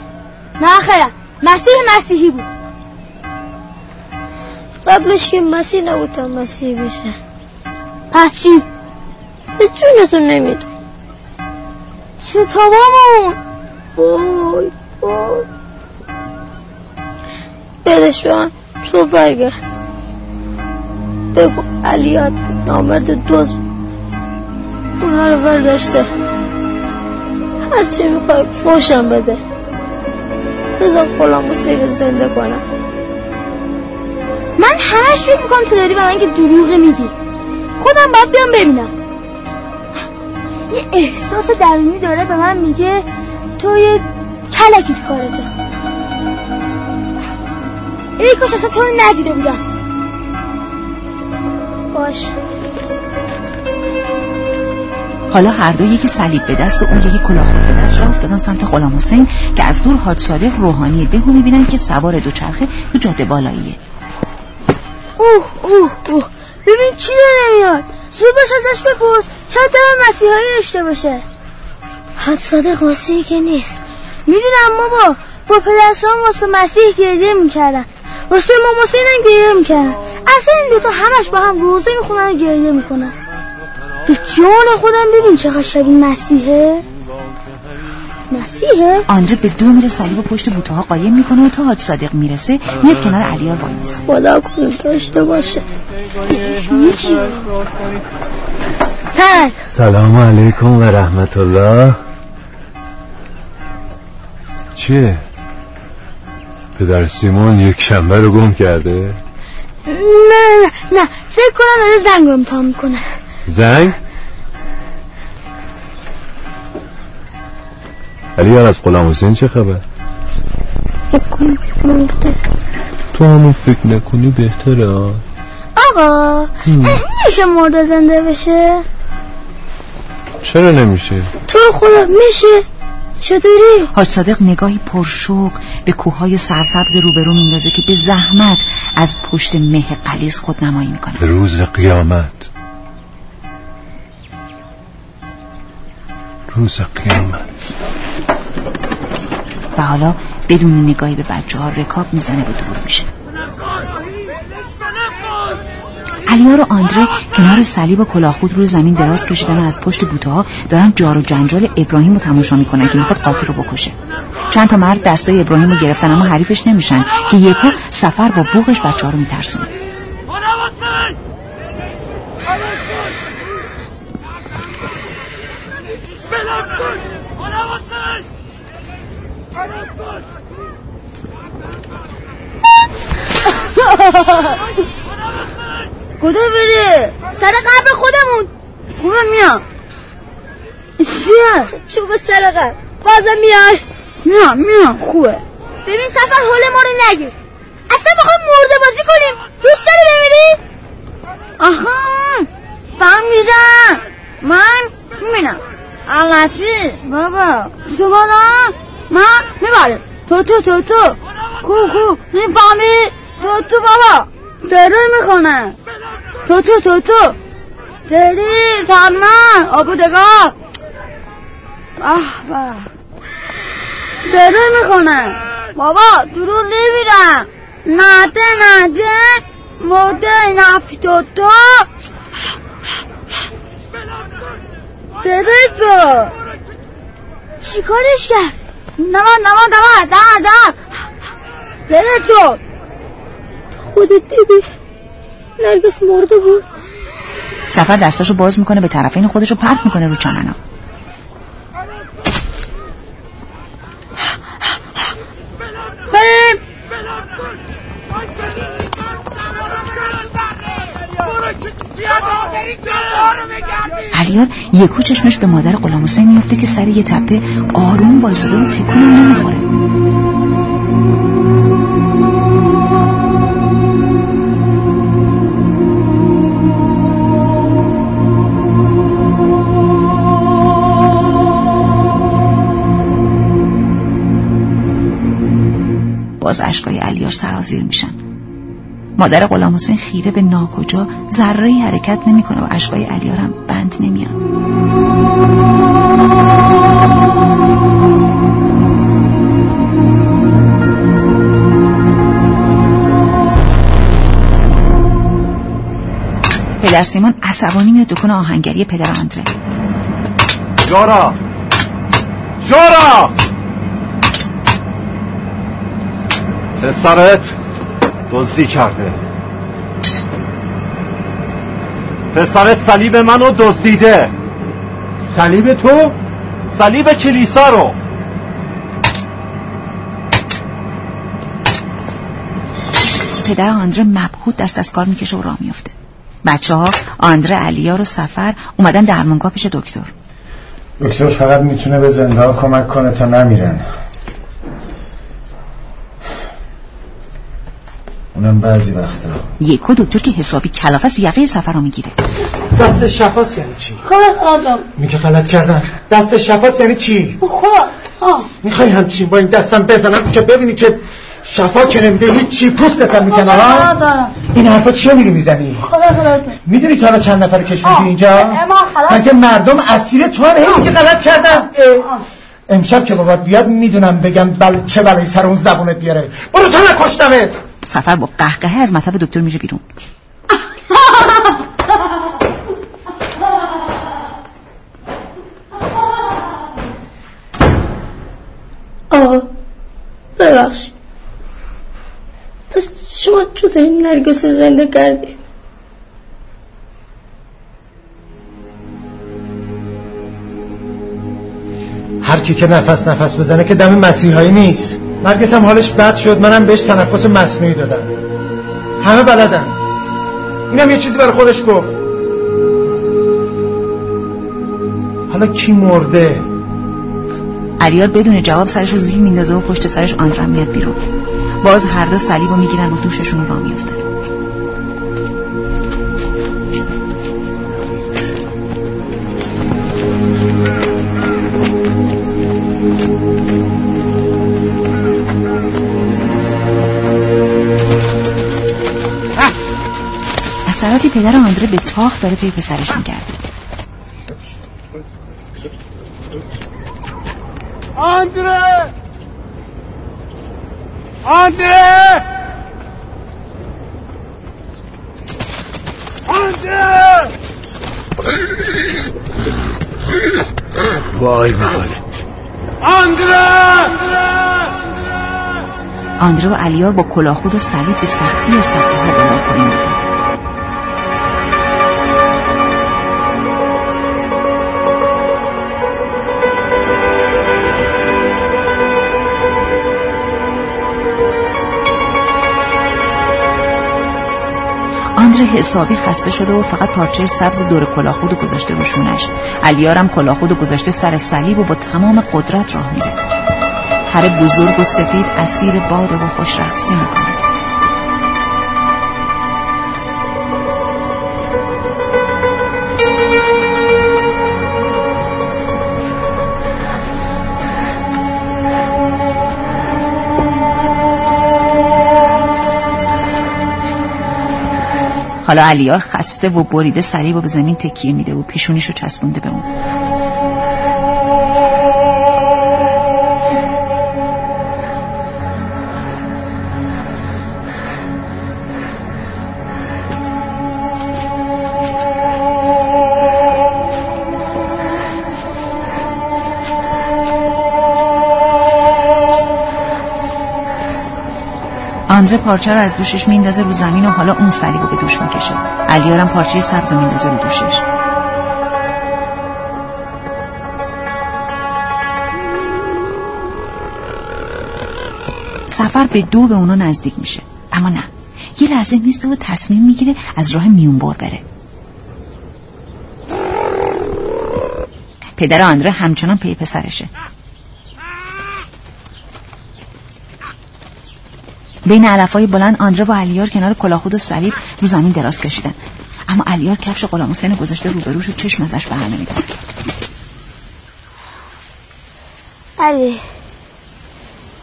نه خیرم مسیح مسیحی بود. قبلش که مسیح نبود تا مسیحی بشه. پس چی؟ به جونتون نمیدون چه تمامون وای وای. بدش به من تو برگرد بگو علیات نامرد دوز اونا رو برداشته. هرچی می‌خوای فوشم بده. بذار غلام حسین زنده کنم. من همش فکر می‌کنم تو داری به من که دروغ میگی. خودم باید بیام ببینم. یه احساس درونی داره به من میگه تو یه کلکی تو کارته. ای کاش اصلا تو رو ندیده بودم. باش حالا هر دو یکی صلیب به دست و اون یکی کلاه به دست. را افتادن سمت غلام حسین؟ که از دور حاج صادق روحانی دهو می‌بینن که سوار دوچرخه تو جاده بالاییه. اوه اوه اوه. ببین کی داره میاد؟ زود باش ازش بپرس. شاید داره مسیحایی داشته باشه. حد صادق مسیحی که نیست. می‌دونم بابا. با پدرسان واسه مسیح گریه می‌کردن. واسه ما حسین هم گریه می‌کردن اصلا این دوتا همش با هم روزه می‌خونن و گریه می‌کنن. به جان خودم ببین چقدر شبیه مسیحه. مسیحه؟ آندره به دو میره صلیب و پشت بوته ها قایم می‌کنه و تا حاج صادق می‌رسه میاد کنار علیار وای میسه خدا کنه داشته باشه. سر سلام علیکم و رحمت الله. چیه؟ پدر سیمون یک شنبه رو گم کرده؟ نه نه نه فکر کنم داره زنگ رو امتحان می‌کنه زنگ؟ علی یار از غلام حسین چه خبر؟ تو همون فکر نکنی بهتره آقا میشه مرده زنده بشه چرا نمیشه؟ تو خدا میشه چطوری حاج صادق نگاهی پرشوق به کوههای سرسبز روبرو میندازه که به زحمت از پشت مه قلیز خود نمایی می‌کنه. روز قیامت. روز قیامت. و حالا بدون نگاهی به بچه ها رکاب می‌زنه و دور میشه. علیار و آندره کنار صلیب و کلاهخود روی زمین دراز کشیدن و از پشت بوته ها دارن جار و جنجال ابراهیم رو تماشا می‌کنن که می‌خواد قاتل رو بکشه. چند تا مرد دستای ابراهیم رو گرفتن اما حریفش نمیشن که یکو سفر با بوغش بچه ها رو میترسونه. کجا بره سر قبر خودمون خوبه میام چوب سر قبر بازم میای میام میام خوبه ببین سفر حال ما رو نگیر اصلا بخوایم مرده بازی کنیم دوست داری بمیری آها فهمیدم من می‌بینم علتی بابا تو بالا من می‌برم تو تو تو تو کو کو نفهمی تو تو بابا داره می‌خونه. تو تو تو تو. داری تنم آبودگاه آه با. داره می‌خونه. بابا درو نمیرم نده نده موده نفتوتو داره تو. چی کارش کرد؟ نما نما نما. ده ده تو. خودت دیدی. نرگس مرده بود. سفر دستاشو باز می‌کنه به طرفین خودشو پرت می‌کنه رو چمنا بریم علیار یکو چشمش به مادر غلام حسین میفته که سر یه تپه آروم وایساده و تکونم نمی‌خوره. باز اشکای علیار سرازیر میشن. مادر غلام حسین خیره به ناکجا ذره حرکت نمی‌کنه و اشکای علیار هم بند نمیان. پدر سیمان عصبانی میاد دکون آهنگری پدر آندره. جارا جارا پسرت دزدی کرده. پسرت صلیب منو دزدیده. صلیب تو؟ صلیب کلیسا رو. پدر آندره مبهوت دست از کار می‌کشه و راه میفته بچه ها آندره علیار و سفر اومدن درمانگاه پیش دکتر. دکتر فقط می‌تونه به زنده ها کمک کنه تا نمیرن. اونم بعضی وقتا. یکو دکتر که حسابی کلافس یقه سفر رو می‌گیره. دست شفاس یعنی چی؟ خدا آدم میگه غلط کردن دست شفاس یعنی چی؟ آه. می‌خوای همچین با این دستم بزنم که ببینی که شفا که نمیده هیچی پوستتم می‌کنه ها این حرفا چیه میری می‌زنی؟ خدا خدا می‌دونی تا حالا چند نفر کشوندی اینجا؟ خلاص. مگه مردم اسیر تو هی میگه غلط کردم. امشب که بابات بیاد می‌دونم بگم بل چه بلایی سر اون زبونت بیاره. برو تو نکشتمت. سفر با قهقهه از مطب دکتر میره بیرون. آقا ببخشید. پس شما چطوری نرگس زنده کردید؟ هر کی که نفس نفس بزنه که دم مسیحایی نیست. نرگس هم حالش بد شد منم بهش تنفس مصنوعی دادم. همه بلدن. اینم یه چیزی برای خودش گفت. حالا کی مرده؟ علیار بدون جواب سرش رو زیر میندازه و پشت سرش آندرم میاد بیرون. باز هر دو صلیب رو می‌گیرن و دوششون رو را میفتن طرفی پدر آندره به تاخ داره پی پسرش میگرده. آندره! آندره! آندره! وای به حالت آندره! آندره و علیار با کلاهخود و صلیب به سختی از تپه ها بالا پایین میرن حسابی خسته شده و فقط پارچه سبز دور کلاهخود رو گذاشته رو شونش. علیارم کلاهخود رو گذاشته سر صلیب و با تمام قدرت راه میره. هر بزرگ و سپید اسیر باده و خوش رقصی می‌کنه. حالا علیار خسته و بریده صلیب و به زمین تکیه میده و پیشونیشو چسبونده به اون. آندره پارچه رو از دوشش میندازه رو زمین و حالا اون صلیب رو به دوش می‌کشه. علیارم پارچه سبز رو میندازه رو دوشش. سفر به دو به اونا نزدیک میشه. اما نه. یه لحظه میسته و تصمیم می‌گیره از راه میونبر بره. پدر آندره همچنان پی پسرشه. بین علفای بلند آندره و علیار کنار کلاهخود و صلیب رو زمین دراز کشیدن. اما علیار کفش غلام حسین گذاشته روبروش و چشم ازش بر نمیدن علی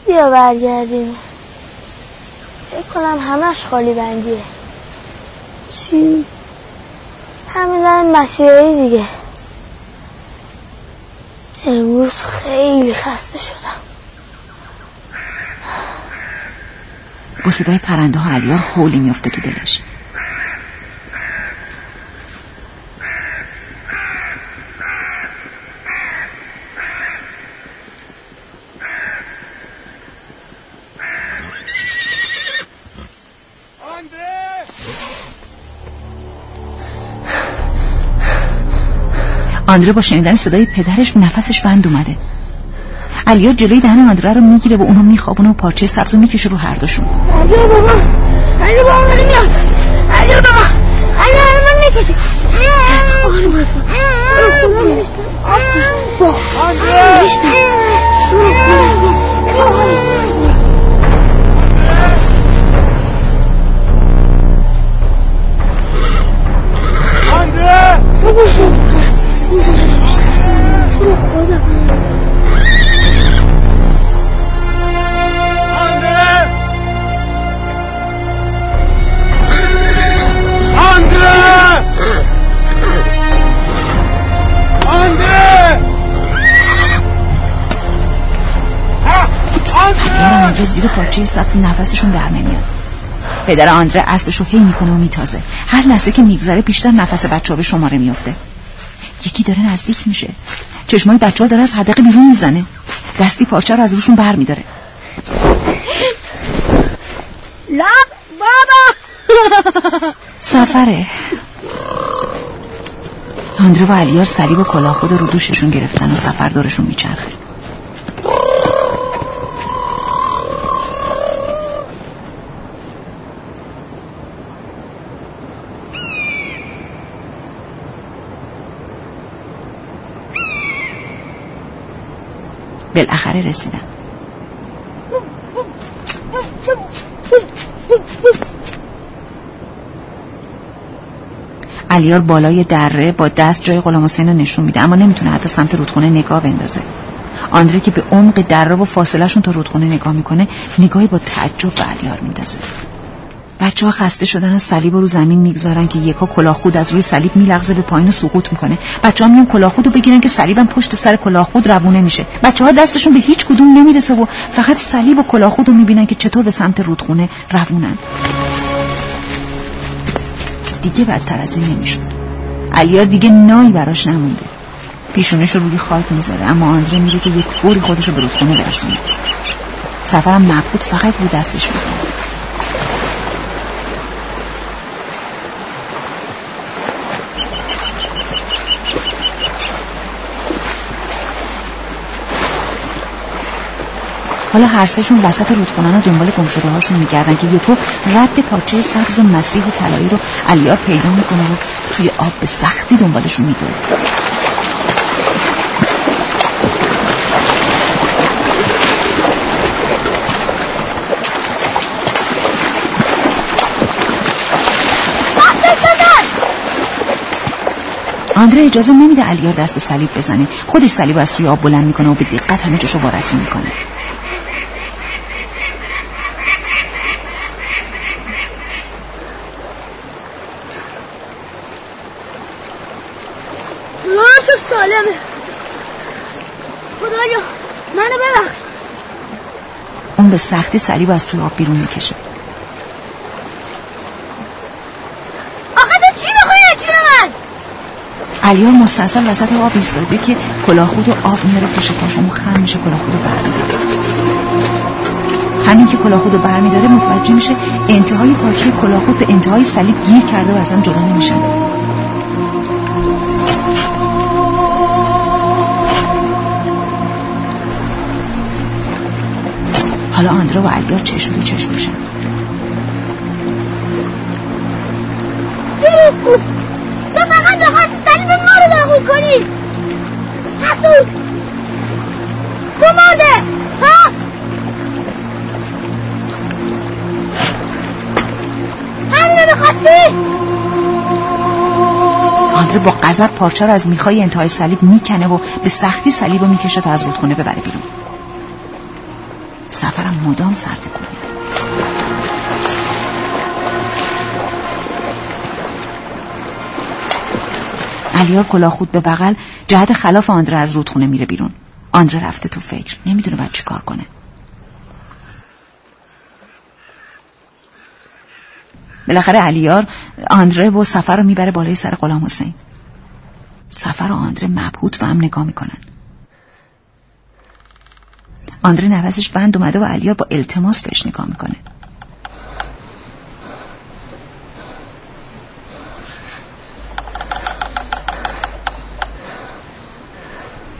بیا برگردیم. فکر کنم همش خالی بندیه. چی؟ همین زن مسیحایی دیگه. امروز خیلی خسته شدم. با صدای پرنده ها علیار حولی میافته تو دلش. آندره با شنیدن صدای پدرش نفسش بند اومده. علیار جلوی دهن آندره رو می‌گیره و اونو میخوابونه و پارچه سبز رو می‌کشه رو هر دوشون علی بابا علی بابا داره میاد علی بابا علی بابا من می‌کشی آره بابا علیار آندره! زیر پارچه سبز نفسشون در نمیاد. پدر آندره اسبشو هی می‌کنه و میتازه. هر لحظه که میگذره بیشتر نفس بچه ها به شماره میفته یکی داره نزدیک میشه. چشمای بچه ها داره از حدقه بیرون می‌زنه. دستی پارچه رو از روشون بر میداره. لب بابا! سفره. آندره و علیار صلیب و کلاه خود رو دوششون گرفتن و سفر دارشون میچرخه. بالاخره رسیدن. علیار بالای دره با دست جای غلام حسین رو نشون میده. اما نمی‌تونه حتی سمت رودخونه نگاه بندازه. آندره که به عمق دره و فاصلهشون تا رودخونه نگاه می‌کنه نگاهی با تعجب به علیار میندازه. بچه ها خسته شدن از صلیب رو زمین می‌گذارن که یکا کلاهخود از روی صلیب میلغزه به پایین سقوط می‌کنه. بچه ها میان کلاهخود رو بگیرن که صلیبم پشت سر کلاهخود روونه میشه. بچه ها دستشون به هیچ کدوم نمی‌رسه و فقط صلیب و کلاهخود رو می‌بینن که چطور به سمت رودخونه روونن. دیگه بدتر از این نمی‌شد. علیار دیگه نایی براش نمونده. پیشونش رو روی خاک می‌ذاره اما آندره میره که یک طوری خودش رو به رودخونه برسونه. سفرم مبهوت فقط رو دستش بزنه. حالا هر سهشون وسط رودخونن و دنبال گمشده هاشون میگردن که یکو رد پاچه سبز مسیح و طلایی رو علیار پیدا می‌کنه و توی آب به سختی دنبالشون میدوه آندره اجازه نمیده علیار دست به صلیب بزنه. خودش صلیب از توی آب بلند می‌کنه و به دقت همه جاشو وارسی می‌کنه راست سالمه خدایا منو ببخش اون به سختی صلیب از توی آب بیرون می‌کشه. علیار مستصل وسط آب ایستاده که کلاهخود و آب میاره پشت پاشون خم میشه کلاهخود رو برمیداره همین که کلاهخود رو برمیداره متوجه میشه انتهای پارچه کلاهخود به انتهای صلیب گیر کرده و اصلا جدا نمیشن. حالا آندرا و علیار چشم تو چشم میشن. دروغگو تو فقط می‌خواست صلیب ما رو داغون کنی حسود. تو مرده ها؟ همینو می‌خواستی آندره با غضب پارچه رو از میخای انتهای صلیب می‌کنه و به سختی صلیب رو می‌کشه تا از رودخونه ببره بیرون. سفرم مدام سر تکون میده علیار کلاهخود به بغل جهت خلاف آندره از رودخونه میره بیرون. آندره رفته تو فکر نمی‌دونه باید چیکار کنه. بالاخره علیار آندره و سفر رو می‌بره بالای سر غلام حسین. سفر و آندره مبهوت به هم نگاه می‌کنن. آندره نوزش بند اومده و علیار با التماس بهش نگاه می‌کنه.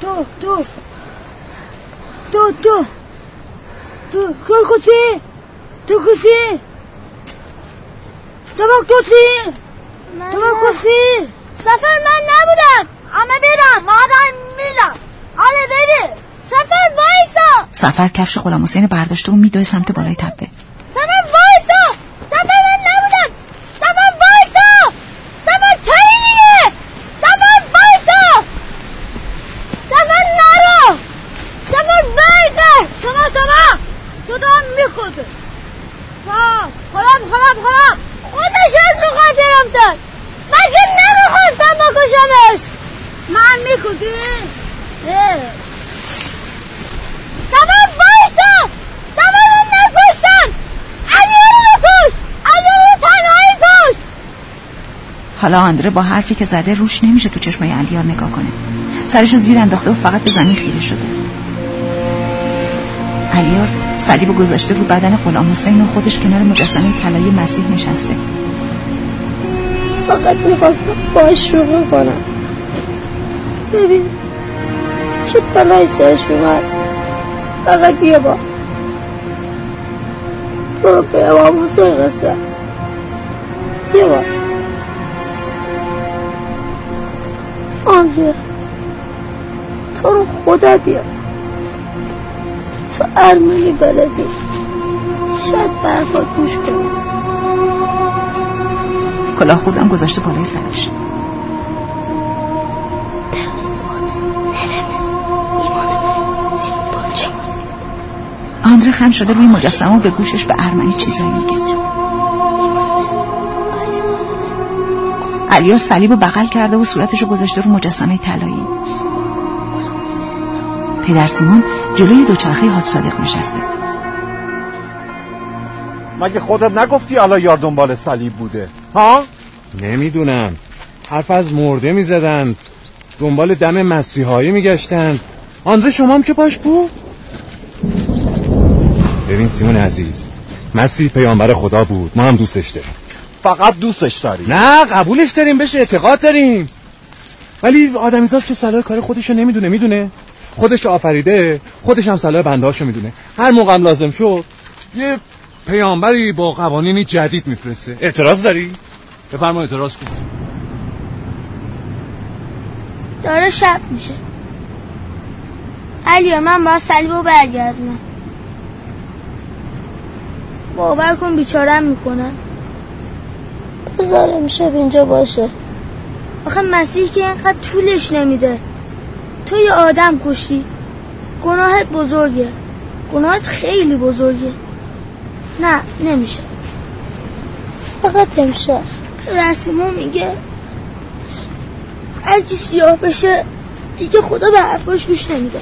تو تو تو تو تو تو کسی تو کسی تو با کسی سفر من نبودم. همه بیرم مادر میرم. آره ببین. سفر وایسا! سفر کفش غلام حسین برداشته و میدوه سمت بالای تپه. سفر وایسا! سفر من نبودم! سفر وایسا! سفر تایی دیگه سفر وایسا! سفر نرو سفر برگرد شما شما! تو دام خب خودم خودم خودم خودش از رو خاطرم داد من که نمی‌خواستم بکشمش! من میخودی وایسا! سفر رو نکشتن رو بکش علی حالا آندره با حرفی که زده روش نمیشه تو چشمای علیار نگاه کنه. سرشو زیر انداخته و فقط به زمین خیره شده. علیار صلیب گذاشته رو بدن غلام حسین و خودش کنار مجسمه طلایی مسیح نشسته. فقط می‌خواستم باش شروع کنم. ببین چه بلای سرش اومد. فقط یه بار. برو به امام حسین قصه. یه بار. آنجا. تو رو خدا بیا. تو ارمنی بلدی. شاید برفات گوش کنی. کلاه خودم گذاشته بالای سرش. آندره خم شده روی مجسمه و به گوشش به ارمنی چیزایی میگه. علیار صلیب رو بغل کرده و صورتش رو گذاشته رو مجسمه طلایی. پدر سیمون جلوی دوچرخه حاج صادق نشسته. مگه خودت نگفتی الان یار دنبال صلیب بوده؟ ها؟ نمی‌دونم. حرف از مرده می‌زدن دنبال دم مسیحایی میگشتن آندره شما هم که پاش بود ببین سیمون عزیز. مسیح پیامبر خدا بود. ما هم دوستش داریم. فقط دوستش داریم. نه قبولش داریم بهش اعتقاد داریم. ولی آدمیزاد که صلاح کار خودشو نمی‌دونه می‌دونه؟ خودش آفریده خودش هم صلاح بندهاشو می‌دونه. هر موقع هم لازم شد یه پیامبری با قوانینی جدید میفرسته. اعتراض داری؟ بفرما اعتراض کن. داره شب میشه. علی من باید صلیب رو برگردونم. باور کن بیچارم می‌کنن. بذارم شب اینجا باشه. آخه مسیح که اینقدر طولش نمیده. تو یه آدم کشتی. گناهت بزرگه. گناهت خیلی بزرگه. نه نمیشه. فقط نمیشه رسیمون میگه. هرچی سیاه بشه دیگه خدا به حرفاش گوش نمیده.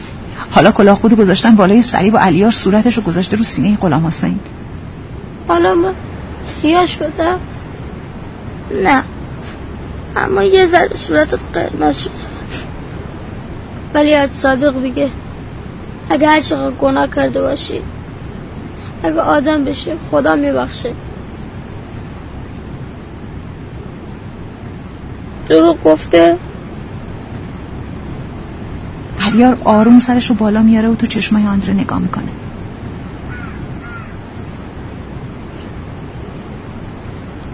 حالا کلاه خودو گذاشتن بالای صلیب و علیار صورتش رو گذاشته رو سینه غلام حسین. حالا من سیاه شده نه. اما یه ذره صورتت قرمز شده ولی یاد صادق میگه اگه هر چقدر گناه کرده باشی اگه آدم بشه خدا میبخشه. دروغ گفته؟ علیار آروم سرش رو بالا میاره و تو چشمای آندره نگاه می‌کنه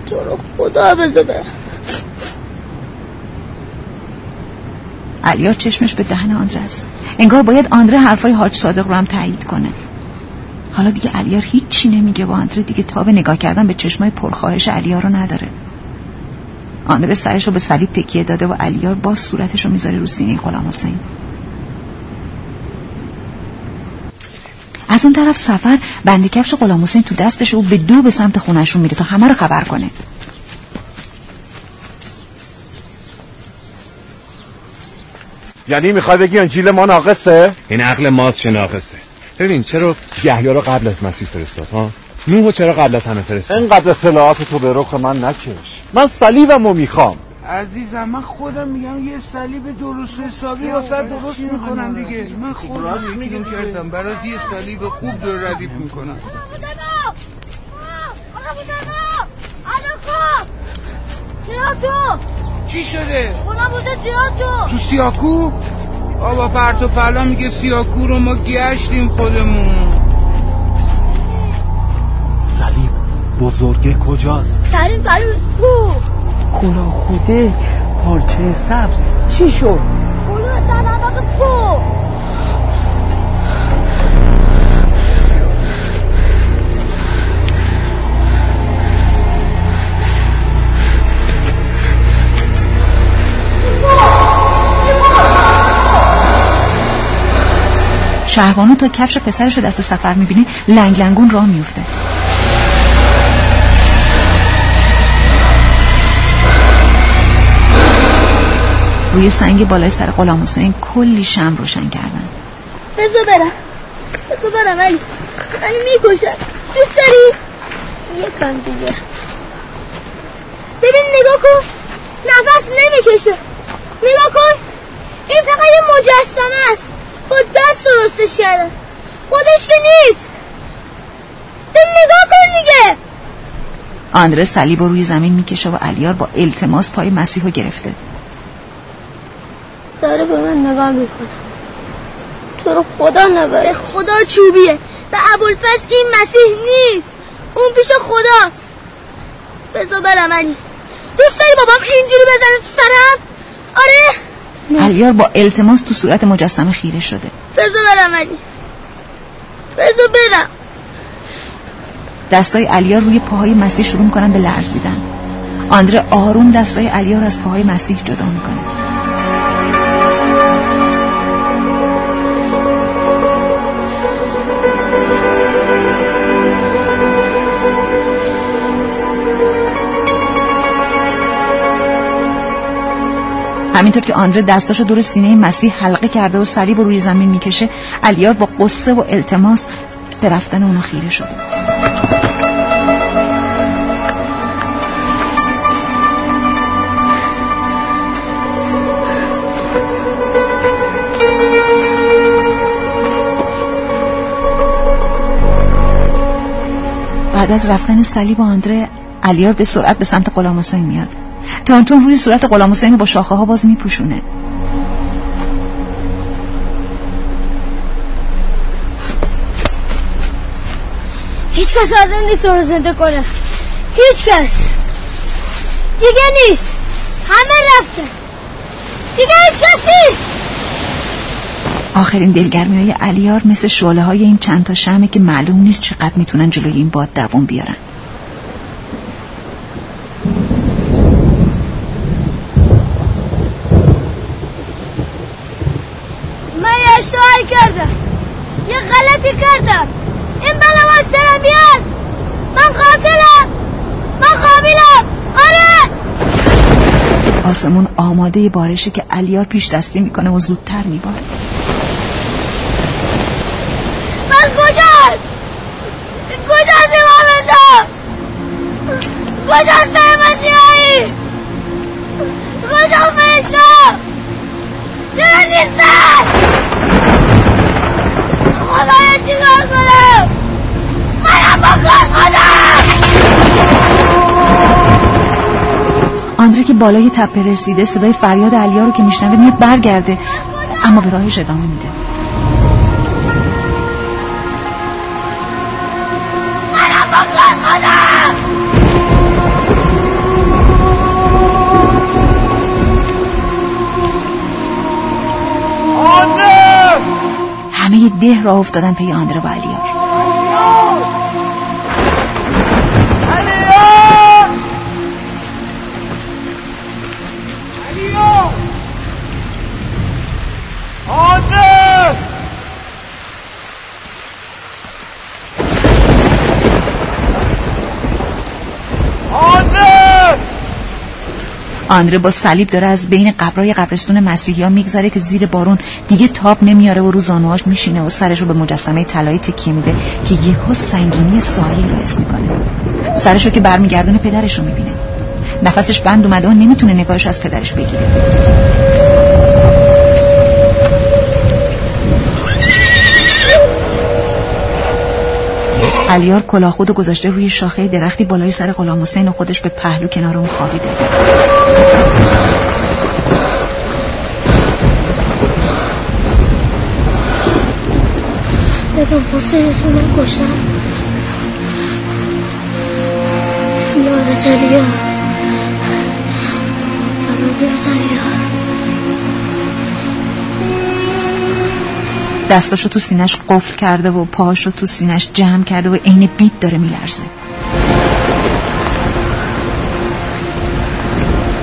تو رو خدا بزنه. علیار چشمش به دهن آندره است. انگار باید آندره حرفای حاج صادق رو هم تایید کنه. حالا دیگه علیار هیچی نمیگه با آندره دیگه تاب نگاه کردن به چشمای پرخواهش علیار رو نداره. آندره سرش رو به صلیب تکیه داده و علیار باز صورتش رو می‌ذاره رو سینه غلام حسین. از اون طرف سفر بند کفش غلام حسین تو دستش و به دو به سمت خونهشون میره تا همه رو خبر کنه. یعنی می‌خوای بگی انجیل ما ناقصه؟ این عقل ماست که ناقصه؟ ببین چرا یحیی رو قبل از مسیح فرستاد ها؟ نوحو چرا قبل از همه فرستاد؟ اینقدر اطلاعات تو به رخ من نکش. من صلیبمو می‌خوام. عزیزم من خودم میگم یه صلیب درست حسابی واسه درست می‌کنم دیگه؟ من خودم فکر کردم برای یه صلیب خوب دور ردیف می‌کنم چی شده؟ اونا بوده سیاکو تو سیاکو؟ بابا پرت و پلا میگه سیاکو رو ما گشتیم خودمون صلیب بزرگه کجاست؟ کریم برای تو کلا خوده پارچه سبز چی شد؟ کلا در تو شهربانو تا کفش پسرش رو دست سفر می‌بینه لنگ لنگون راه میفته روی سنگ بالای سر غلام حسین کلی شم روشن کردن. بذار برم. بذار برم علی. علی می‌کشم. دوست داری؟ یکم دیگه. ببین نگاه کن. نفس نمی‌کشه. نگاه کن. این فقط یه مجسمه است. با دست درستش کرده خودش که نیست. تو نگاه کن دیگه. آندره صلیب رو روی زمین می‌کشه و علیار با التماس پای مسیح رو گرفته. داره به من نگاه می‌کنه. تو رو خدا به نبره خدا چوبیه. به ابوالفضل این مسیح نیست. اون پیش خداست. بذار برم علی. دوست داری بابام اینجوری بزنه تو سرم؟ آره. علیار با التماس تو صورت مجسمه خیره شده. بذار برم علی. بذار برم. دستای علیار روی پاهای مسیح شروع می‌کنن به لرزیدن. آندره آروم دستای علیار از پاهای مسیح جدا می‌کنه. همینطور که آندره دستاشو دور سینه مسیح حلقه کرده و صلیب رو روی زمین می‌کشه علیار با قصه و التماس به رفتن اونا خیره شده. بعد از رفتن صلیب آندره علیار به سرعت به سمت غلام حسین میاد. تونتون روی صورت غلام حسین رو با شاخه ها باز میپوشونه. هیچ کس لازم نیست رو زنده کنه. هیچ کس. دیگه نیست. همه رفته. دیگه هیچ کس نیست. آخرین دلگرمی های علیار مثل شعله های این چند تا شمه که معلوم نیست چقدر می‌تونن جلوی این باد دووم بیارن من یه اشتباهی کردم یه غلطی کردم این بلا باید سرم بیاد من قاتلم من قابلم آره آماده بارشه که علیار پیش دستی می‌کنه و زودتر میباره. بس کجاست؟ کجاست امام رضا کجاست آندره که بالای تپه رسیده صدای فریاد علیار رو که میشنوه میاد برگرده. اما به راهش ادامه میده. همه ده راه افتادن پی آندره و علیار آندره با صلیب داره از بین قبرای قبرستون مسیحی ها میگذره که زیر بارون دیگه تاب نمیاره و رو زانوهاش میشینه و سرش رو به مجسمه طلایی تکیه میده که یهو سنگینی سایه رو حس می‌کنه. سرش رو که برمیگردونه پدرش رو می‌بینه. نفسش بند اومده و نمی‌تونه نگاهش از پدرش بگیره. علیار کلاه خود گذاشته روی شاخه درختی بالای سر غلام حسین و خودش به پهلو کنار اون خوابیده. بگم حسینتون رو کشتم. یارت علیا برادرت دستاشو تو سینش قفل کرده و پاهاشو تو سینش جمع کرده و عین بیت داره میلرزه.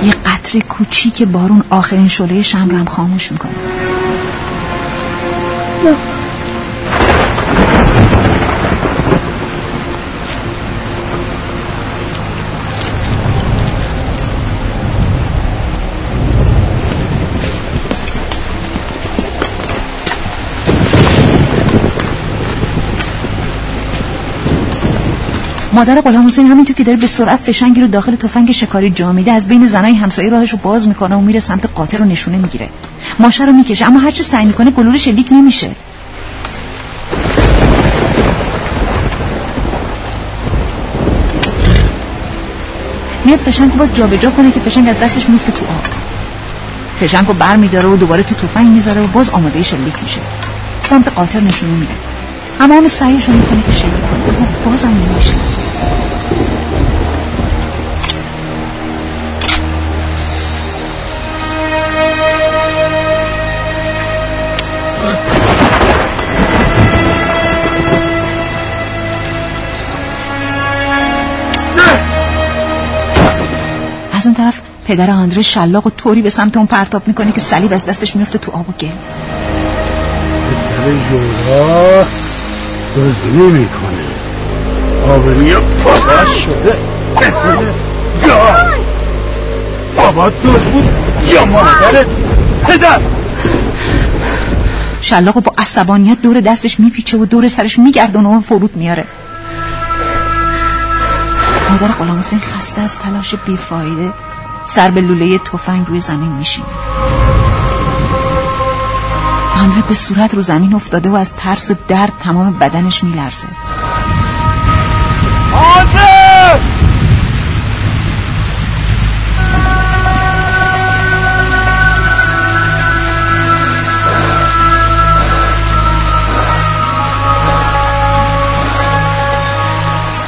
یه قطره کوچیک بارون آخرین شعله شم رو هم خاموش می‌کنه. مادر غلام حسین همینطور که داره به سرعت فشنگی رو داخل تفنگ شکاری جا میده از بین زنای همسایه راهش رو باز می‌کنه و میره سمت قاطر رو نشونه می‌گیره. ماشه رو می‌کشه اما هرچی سعی می‌کنه گلوله شلیک نمیشه. میاد فشنگ باز جابجا کنه که فشنگ از دستش میفته تو آب. فشنگ رو بر میداره و دوباره تو تفنگ می‌ذاره و باز آماده شلیک میشه. سمت قاطر نشونه میده. تمام سعیش رو می‌کنه که شلیک کنه اما بازم نمیشه. طرف پدر آندره شلاق و طوری به سمت اون پرتاب می‌کنه که صلیب از دستش میفته تو آب و گل. پسر جورا دزدی می‌کنه. آبریا بابا شده. یا بابا دوز بود. یا مادرت پدر. شلاق با عصبانیت دور دستش میپیچه و دور سرش میگردونه و فرود میاره. مادر غلام خسته از تلاش بیفایده. سر به لوله تفنگ روی زمین میشینه. آندره به صورت رو زمین افتاده و از ترس و درد تمام بدنش میلرزه. آندره!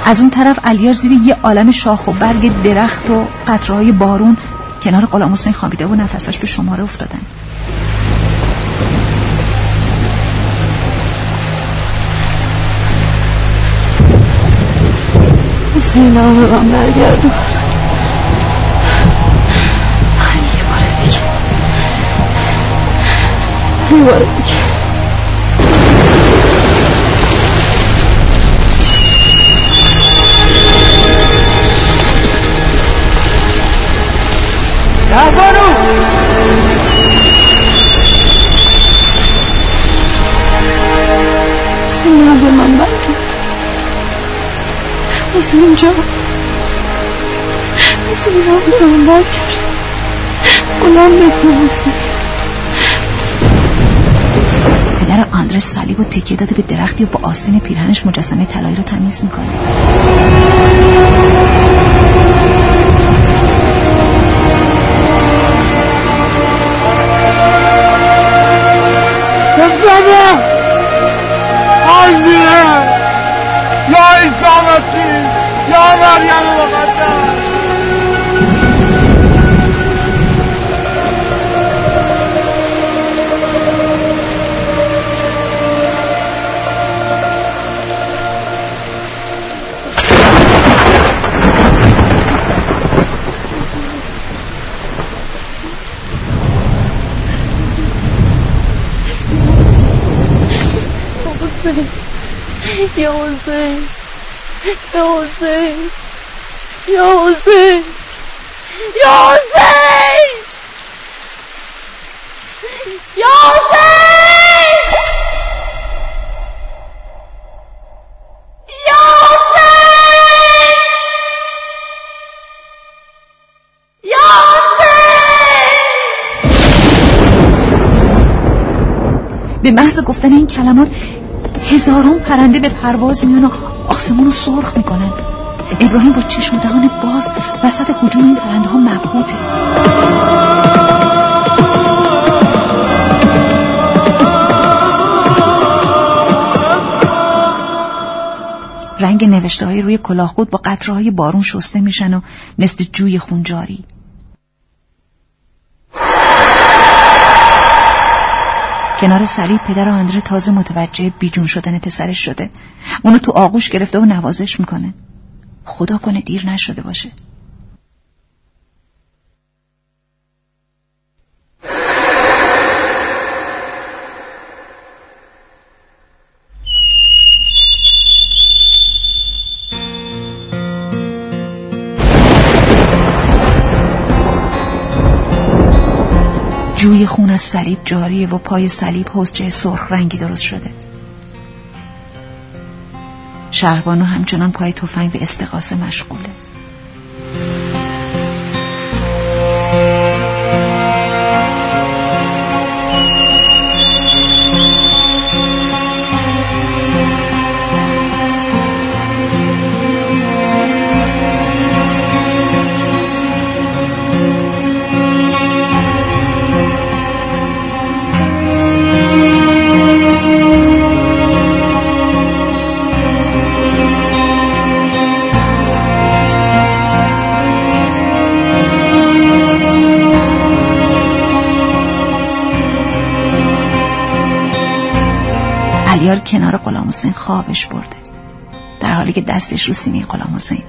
از اون طرف الیار زیر یه عالم شاخ و برگ درخت و قطرهای بارون کنار غلام حسین خوابیده و نفساش به شماره افتادن. حسین من برگردون. یه بار دیگه. یه بار دیگه. حسین جان حسین به من برگردون غلام بفرستی پدر آندرس صلیب و تکیه داده به درختی و با آستین پیرهنش مجسمه طلایی رو تمیز می‌کنه. آنگیره یا عیسی مسیح یا مریم مقدس حسین یا حسین یا حسین یا حسین یا حسین یا حسین یا حسین به محض گفتن این کلمات هزاران پرنده به پرواز میان و آسمون رو سرخ می‌کنن ابراهیم با چشم دهان باز وسط هجوم این پرنده ها مبهوته. رنگ نوشته های روی کلاهخود با قطره های بارون شسته میشن و مثل جوی خونجاری. کنار صلیب پدر آندره تازه متوجه بیجون شدن پسرش شده. اونو تو آغوش گرفته و نوازش می‌کنه. خدا کنه دیر نشده باشه. خون از صلیب جاریه و پای صلیب حسجه سرخ رنگی درست شده. شهربانو همچنان پای تفنگ به استقاسه مشغوله. علیار کنار غلام حسین خوابش برده. در حالی که دستش رو سینه غلام حسینه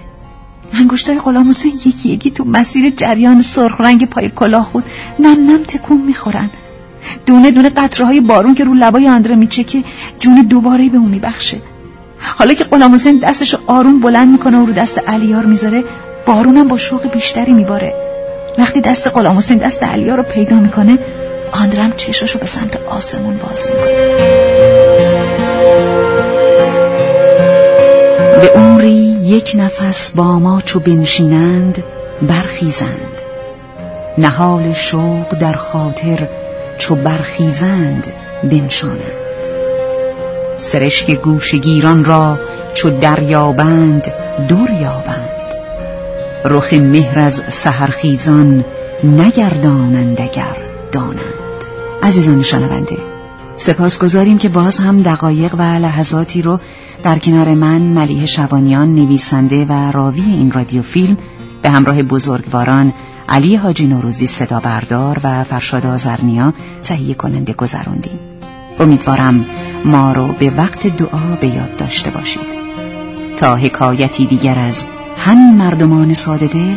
انگشتای غلام حسین یکی یکی تو مسیر جریان سرخ رنگ پای کلاه خود نم نم تکون می‌خورن. دونه دونه قطره های بارون که رو لبای آندره میچه که جون دوباره به اون میبخشه. حالا که غلام حسین دستش آروم بلند می‌کنه و رو دست علیار می‌ذاره بارونم با شوق بیشتری میباره. وقتی دست غلام حسین دست علیار رو پیدا می‌کنه آندرم چشاشو به سمت آسمون باز می‌کنه. به عمری یک نفس با ما چو بنشینند برخیزند. نهال شوق در خاطر چو برخیزند بنشانند. سرشک گوشگیران را چو دریابند دور یابند رخ مهر از سهرخیزان نگردانند اگر دانند. عزیزان شنونده سپاس گذاریم که باز هم دقایق و لحظاتی رو در کنار من ملیه شبانیان نویسنده و راوی این رادیو فیلم به همراه بزرگواران علی حاجی نوروزی صدا بردار و فرشاد آزرنیا تهیه کننده گذروندیم. امیدوارم ما رو به وقت دعا به یاد داشته باشید. تا حکایتی دیگر از همین مردمان ساده دل